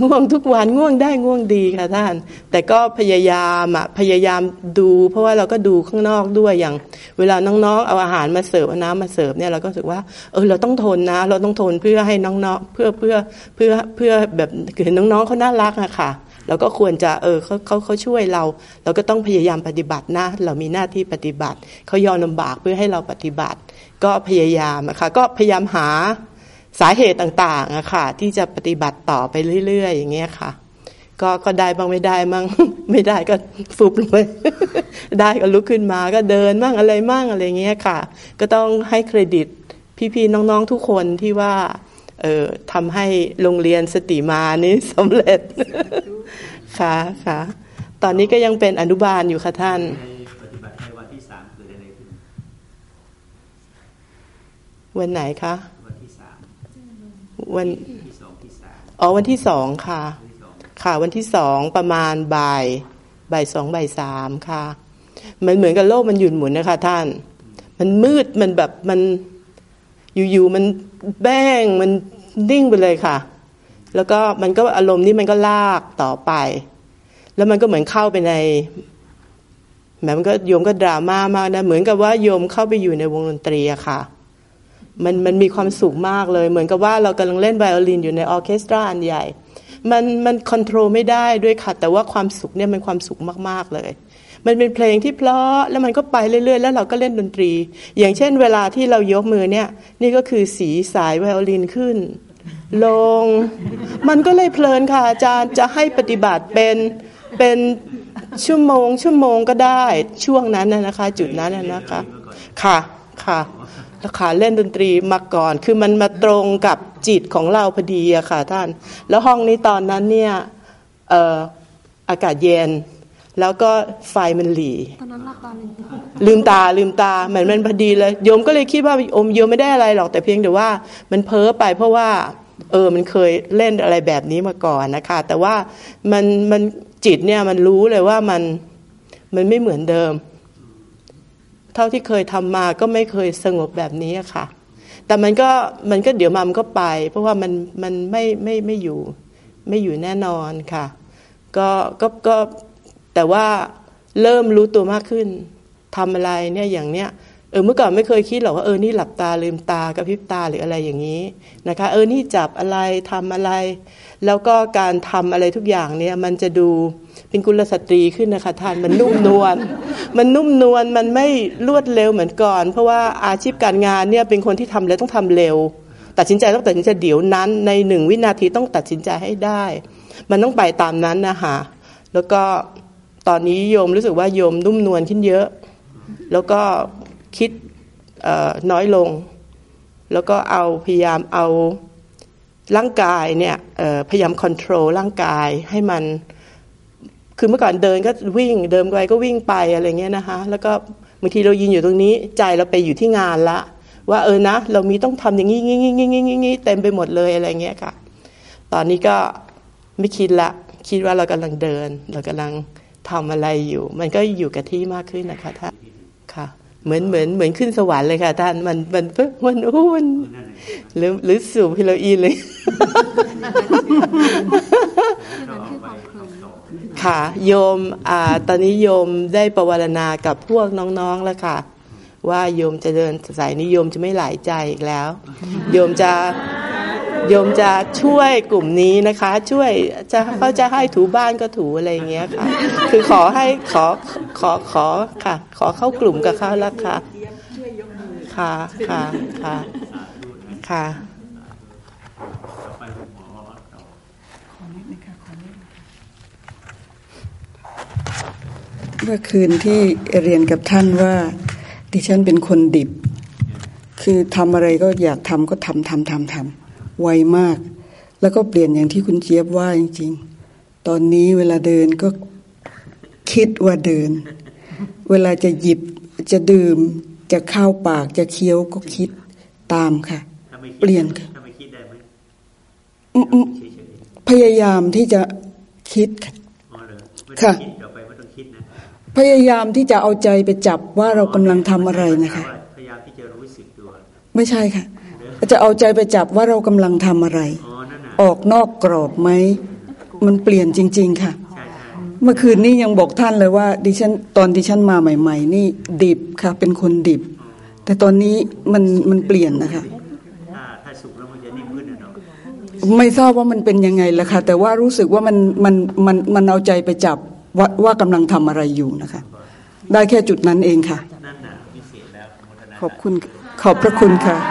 Speaker 6: ง่วงทุกวันง่วงได้ง่วงดีค่ะท่าน แต่ก็พยายามอะพยายามดู เพราะว่าเราก็ดูข้างนอกด้วยอย่าง เวลาน้องๆเอาอาหารมาเสิร์ฟเอาน้ำมาเสิร์ฟเนี่ยเราก็รู้สึกว่าเออเราต้องทนนะ เราต้องทนเพื่อให้น้องๆเพื่อเพื่อเพื่อเพื่อแบบคือน้องๆเขาน่ารักอะค่ะเราก็ควรจะเออเขาเขาเขาช่วยเรา เราก็ต้องพยายามปฏิบัตินะ เรามีหน้าที่ปฏิบัติเขายอมลาบากเพื่อให้เราปฏิบัติ ก็พยายามอะค่ะก็พยายามหา สาเหตุต่างๆอะค่ะ ที่จะปฏิบัติต่อไปเรื่อย ๆ อย่างเงี้ยค่ะ ก็ก็ได้บ้างไม่ได้มั่งไม่ได้ก็ฟุบลงไปได้ก็ลุกขึ้นมาก็เดินมั่งอะไรมั่งอะไรเงี้ยค่ะ ก็ต้องให้เครดิตพี่ๆน้องๆทุกคนที่ว่าเอ่อทำให้โรงเรียนสติมานี้สำเร็จค่ะค่ะตอนนี้ก็ยังเป็นอนุบาลอยู่ค่ะท่านปฏิบัติในวันที่สามเกิดอะไรขึ้นวันไหนคะวันที่สาม วันอ๋อวันที่สองค่ะ ค่ะ วันที่สองประมาณบ่ายบ่ายสองบ่ายสามค่ะ มันเหมือนกับโลกมันหยุดหมุนนะคะ ท่าน มันมืดมันแบบมันอยู่ๆมันแบ้งมันนิ่งไปเลยค่ะ แล้วก็มันก็อารมณ์นี้มันก็ลากต่อไป แล้วมันก็เหมือนเข้าไปในแม้มันก็โยมก็ดราม่ามากนะเหมือนกับว่าโยมเข้าไปอยู่ในวงดนตรีอะค่ะ มันมันมีความสุขมากเลย เหมือนกับว่าเรากำลังเล่นไวโอลินอยู่ในออเคสตราอันใหญ่ มันมันคอนโทรลไม่ได้ด้วยค่ะ แต่ว่าความสุขเนี่ยมันความสุขมากๆเลย มันเป็นเพลงที่เพลาะแล้วมันก็ไปเรื่อยๆ แล้วเราก็เล่นดนตรี อย่างเช่น เวลาที่เรายกมือเนี่ย นี่ก็คือสีสายไวโอลินขึ้น ลง มันก็เลยเพลินค่ะ อาจารย์จะให้ปฏิบัติเป็นเป็นชั่วโมงชั่วโมงก็ได้ช่วงนั้นนะคะ จุดนั้นนะคะ ค่ะค่ะ ขาเล่นดนตรีมาก่อน คือมันมาตรงกับจิตของเราพอดีอะค่ะท่าน แล้วห้องนี้ตอนนั้นเนี่ยอากาศเย็น แล้วก็ไฟมันหลีตอนนั้นหลับตาลืมตาลืมตาเหมือนมันพอดีเลยโยมก็เลยคิดว่าอมโยมไม่ได้อะไรหรอกแต่เพียงแต่ว่ามันเพ้อไปเพราะว่าเออมันเคยเล่นอะไรแบบนี้มาก่อนนะคะ แต่ว่ามันมันจิตเนี่ยมันรู้เลยว่ามันมันไม่เหมือนเดิมเท่าที่เคยทำมาก็ไม่เคยสงบแบบนี้ค่ะ แต่มันก็มันก็เดี๋ยวมามันก็ไป เพราะว่ามันมันไม่ไม่ไม่อยู่ไม่อยู่แน่นอนค่ะ ก็ก็ก็แต่ว่าเริ่มรู้ตัวมากขึ้นทำอะไรเนี่ยอย่างเนี้ย เออเมื่อก่อนไม่เคยคิดหรอกว่าเออนี่หลับตาลืมตากระพริบตาหรืออะไรอย่างนี้นะคะ เออนี่จับอะไรทำอะไร แล้วก็การทำอะไรทุกอย่างเนี่ยมันจะดูเป็นกุลสตรีขึ้นนะคะท่านมันนุ่มนวลมันนุ่มนวลมันไม่รวดเร็วเหมือนก่อน เพราะว่าอาชีพการงานเนี่ยเป็นคนที่ทำแล้วต้องทำเร็ว ตัดสินใจต้องตัดสินใจเดี๋ยวนั้นในหนึ่งวินาทีต้องตัดสินใจให้ได้ มันต้องไปตามนั้นนะคะแล้วก็ตอนนี้โยมรู้สึกว่าโยมนุ่มนวลขึ้นเยอะ แล้วก็ คิดน้อยลง แล้วก็เอาพยายามเอาร่างกายเนี่ยพยายามควบคุมร่างกายให้มัน คือเมื่อก่อนเดินก็วิ่งเดินไปก็วิ่งไปอะไรเงี้ยนะคะ แล้วก็บางทีเรายืนอยู่ตรงนี้ใจเราไปอยู่ที่งานละ ว่าเออนะ เรามีต้องทำอย่างนี้งี้งี้งี้งี้งี้เต็มไปหมดเลยอะไรเงี้ยค่ะ ตอนนี้ก็ไม่คิดละ คิดว่าเรากำลังเดิน เรากำลังทำอะไรอยู่ มันก็อยู่กับที่มากขึ้นนะคะท่านค่ะ เหมือนเหมือนเหมือนขึ้นสวรรค์เลยค่ะท่านมันมันมันโอ้มันหรือหรือสูบฮิโรอีนเลยค่ะโยมอ่าตอนนี้โยมได้ประวารณากับพวกน้องๆแล้วค่ะ ว่าโยมจะเดินสายนิยมจะไม่หลายใจอีกแล้ว โยมจะ โยมจะช่วยกลุ่มนี้นะคะ ช่วยจะเขาจะให้ถูบ้านก็ถูอะไรอย่างเงี้ยค่ะ คือขอให้ขอขอขอค่ะ ขอเข้ากลุ่มกับเขาล้วค่ะค่ะค่ะค่ะค่ะ
Speaker 3: เมื่อคืนที่เรียนกับท่านว่า ดิฉันเป็นคนดิบ คือทำอะไรก็อยากทำก็ทำทำทำทำ ไวมาก แล้วก็เปลี่ยนอย่างที่คุณเจี๊ยบว่าจริง ๆ ตอนนี้เวลาเดินก็คิดว่าเดิน เวลาจะหยิบจะดื่ม จะเข้าปากจะเคี้ยวก็คิดตามค่ะ เปลี่ยนค่ะ
Speaker 1: ถ้าไม่คิดได้ไหม
Speaker 3: อืมอืม
Speaker 1: เฉย
Speaker 3: พยายามที่จะคิดค่ะ
Speaker 1: ๆอ๋อเลยไม่
Speaker 3: ค่ะ
Speaker 1: ต้องคิดต่อไปไม่ต้องคิดนะ
Speaker 3: พยายามที่จะเอาใจไปจับว่าเรากำลังทำอะไรนะคะ
Speaker 1: พยายามที่จะรู้สึกตัว
Speaker 3: ไม่ใช่ค่ะ จะเอาใจไปจับว่าเรากำลังทำอะไร
Speaker 1: อ๋อนั่นน่ะ
Speaker 3: ออกนอกกรอบไหม มันเปลี่ยนจริง ๆ ค่ะ
Speaker 1: ใช่ใช่
Speaker 3: เมื่อคืนนี้ยังบอกท่านเลยว่า ดิฉันตอนดิฉันมาใหม่ ๆ นี่ดิบค่ะ เป็นคนดิบ แต่ตอนนี้มันมันเปลี่ยนนะคะ
Speaker 1: ถ้าถ้าสุกแล้วมันจะนิ่มขึ้นนะเนาะ
Speaker 3: ไม่ทราบว่ามันเป็นยังไงละค่ะ แต่ว่ารู้สึกว่ามันมันมันมันเอาใจไปจับว่าว่ากำลังทำอะไรอยู่นะคะ ได้แค่จุดนั้นเองค่ะ
Speaker 1: นั่นน่ะพิเศษแล้วโมทนา
Speaker 3: ขอบคุณ ขอบพระคุณค่ะ
Speaker 1: ห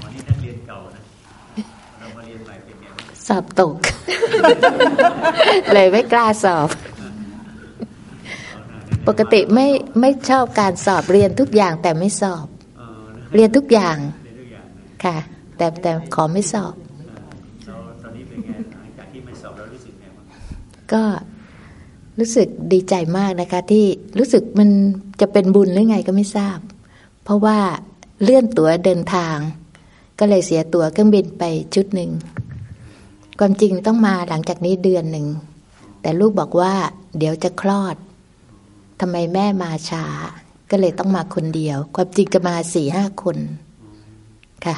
Speaker 1: มอนี่นักเรียนเก่านะเรามาเรียนใหม่เป็นไงบ้าง
Speaker 7: สอบตก เลยไม่กล้าสอบ ปกติไม่ไม่ชอบการสอบเรียนทุกอย่างแต่ไม่สอบ
Speaker 1: เออนะ
Speaker 7: เรียนทุกอย่าง
Speaker 1: เรียนทุกอย่างนะ
Speaker 7: ค่ะ แต่แต่ขอไม่สอบ
Speaker 1: เราตอนนี้เป็นไงหลังจาก รู้สึก
Speaker 7: ดีใจมากนะคะ ที่รู้สึกมันจะเป็นบุญหรือไงก็ไม่ทราบ เพราะว่าเลื่อนตั๋วเดินทาง ก็เลยเสียตั๋วเครื่องบินไปชุดหนึ่งความจริงต้องมาหลังจากนี้เดือนหนึ่ง แต่ลูกบอกว่า เดี๋ยวจะคลอดทำไมแม่มาช้า ก็เลยต้องมาคนเดียว ความจริงก็มาสี่ห้าคนค่ะ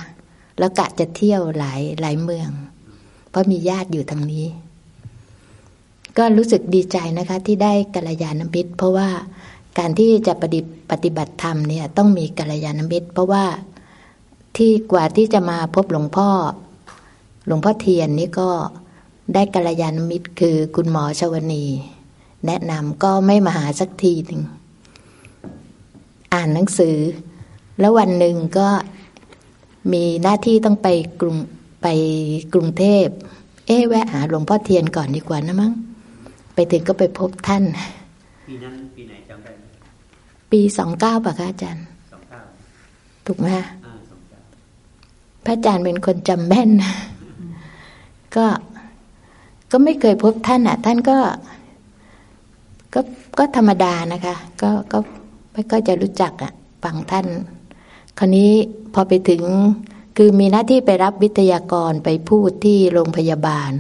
Speaker 7: แล้วกะจะเที่ยวหลายหลายเมือง เพราะมีญาติอยู่ทางนี้ ก็รู้สึกดีใจนะคะที่ได้กัลยาณมิตร เพราะว่าการที่จะปฏิปฏิบัติธรรมเนี่ยต้องมีกัลยาณมิตร เพราะว่าที่กว่าที่จะมาพบหลวงพ่อ หลวงพ่อเทียนนี่ก็ได้กัลยาณมิตร คือคุณหมอชวนี แนะนำก็ไม่มาหาสักทีหนึ่งอ่านหนังสือ แล้ววันหนึ่งก็มีหน้าที่ต้องไปกรุงไปกรุงเทพ เอ๊ะแวะหาหลวงพ่อเทียนก่อนดีกว่านะมั้ง ถึงก็ไปพบท่าน
Speaker 1: ปีนั้นปีไหนจำได้ไหม
Speaker 7: ปีสองเก้าป่ะคะอาจารย์
Speaker 1: สองเก้า
Speaker 7: ถูกไหมคะ
Speaker 1: อ่าสองเก้า
Speaker 7: พระอาจารย์เป็นคนจำแม่น ก็ก็ไม่เคยพบท่านอะ ท่านก็ ก็ก็ธรรมดานะคะ ก็ก็ไม่ก็จะรู้จักอะฟังท่าน คราวนี้พอไปถึงคือมีหน้าที่ไปรับวิทยากรไปพูดที่โรงพยาบาล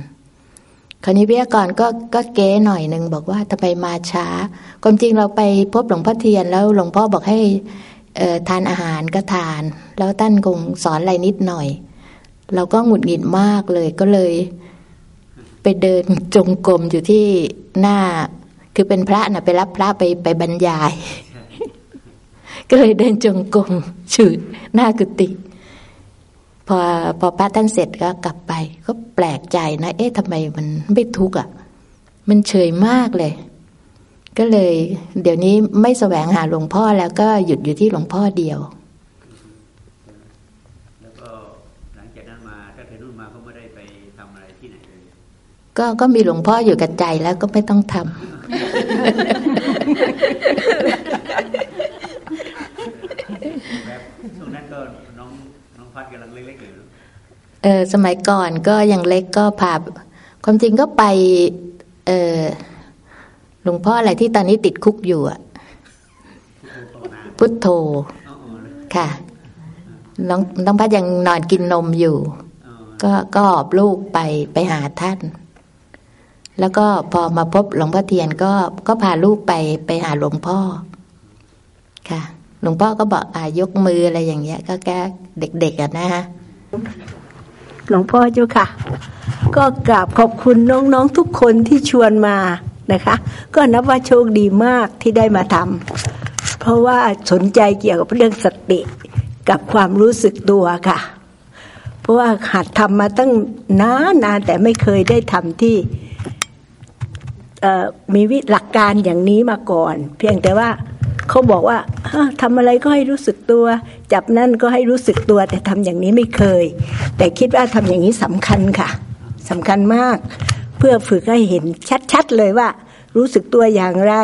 Speaker 7: คราวนี้วิทยากรก็ก็เก๊หน่อยหนึ่งบอกว่าทำไมมาช้า ความจริงเราไปพบหลวงพ่อเทียนแล้วหลวงพ่อบอกให้เออทานอาหารก็ทาน แล้วท่านคงสอนอะไรนิดหน่อย เราก็หงุดหงิดมากเลยก็เลย ไปเดินจงกรมอยู่ที่หน้า คือเป็นพระน่ะไปรับพระไปไปบรรยาย ก็เลยเดินจงกรมชืดหน้ากุฏิ พอพอพระท่านเสร็จก็กลับไป ก็แปลกใจนะ เอ๊ะทำไมมันไม่ทุกข์อะ มันเฉยมากเลย ก็เลย เดี๋ยวนี้ไม่แสวงหาหลวงพ่อแล้วก็หยุดอยู่ที่หลวงพ่อเดียว
Speaker 1: แล้วก็หลังจากนั้นมาถ้าเธอนู่นมาก็ไม่ได้ไปทำอะไรที่ไหนเลย
Speaker 7: ก็ก็มีหลวงพ่ออยู่กับใจแล้วก็ไม่ต้องทำ
Speaker 1: แบบช่วงนั้นก็น้องน้องพัดกำลังเล็กๆอยู่เอ
Speaker 7: เออสมัยก่อนก็ยังเล็กก็พาความจริงก็ไป เออหลวงพ่ออะไรที่ตอนนี้ติดคุกอยู่อะพุทโธค่ะน้องน้องพัดยังนอนกินนมอยู่ ก็ก็อบลูกไปไปหาท่าน แล้วก็พอมาพบหลวงพ่อเทียนก็ก็พาลูกไปไปหาหลวงพ่อค่ะ หลวงพ่อก็บอกอายกมืออะไรอย่างเงี้ย ก็แก้เด็กๆอะนะฮะ
Speaker 8: หลวงพ่อเจ้าค่ะ ก็กราบขอบคุณน้องๆทุกคนที่ชวนมานะคะ ก็นับว่าโชคดีมากที่ได้มาทำเพราะว่าสนใจเกี่ยวกับเรื่องสติกับความรู้สึกตัวค่ะ เพราะว่าหัดทำมาตั้งนานนานแต่ไม่เคยได้ทำที่มีวิหลักการอย่างนี้มาก่อน เพียงแต่ว่า เขาบอกว่าทำอะไรก็ให้รู้สึกตัว จับนั่นก็ให้รู้สึกตัว แต่ทำอย่างนี้ไม่เคย แต่คิดว่าทำอย่างนี้สำคัญค่ะสำคัญมาก เพื่อฝึกให้เห็นชัดๆเลยว่า รู้สึกตัวอย่างไร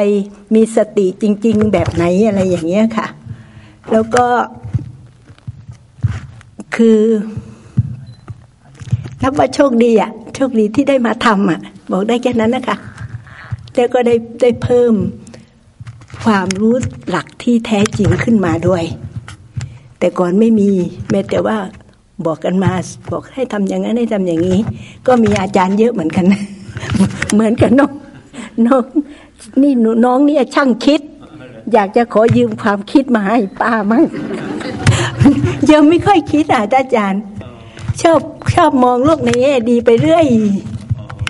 Speaker 8: มีสติจริง ๆ แบบไหนอะไรอย่างเงี้ยค่ะ แล้วก็คือนับว่าโชคดีอะโชคดีที่ได้มาทำอะ บอกได้แค่นั้นนะคะแล้วก็ได้ได้เพิ่ม ความรู้หลักที่แท้จริงขึ้นมาด้วย แต่ก่อนไม่มีแม้แต่ว่าบอกกันมาบอกให้ทำอย่างนั้นให้ทำอย่างนี้ ก็มีอาจารย์เยอะเหมือนกัน เหมือนกันน้องน้องนี่น้องเนี่ยช่างคิด อยากจะขอยืมความคิดมาให้ป้ามั่งยังไม่ค่อยคิดอะอาจารย์ ชอบชอบมองโลกในแง่ดีไปเรื่อย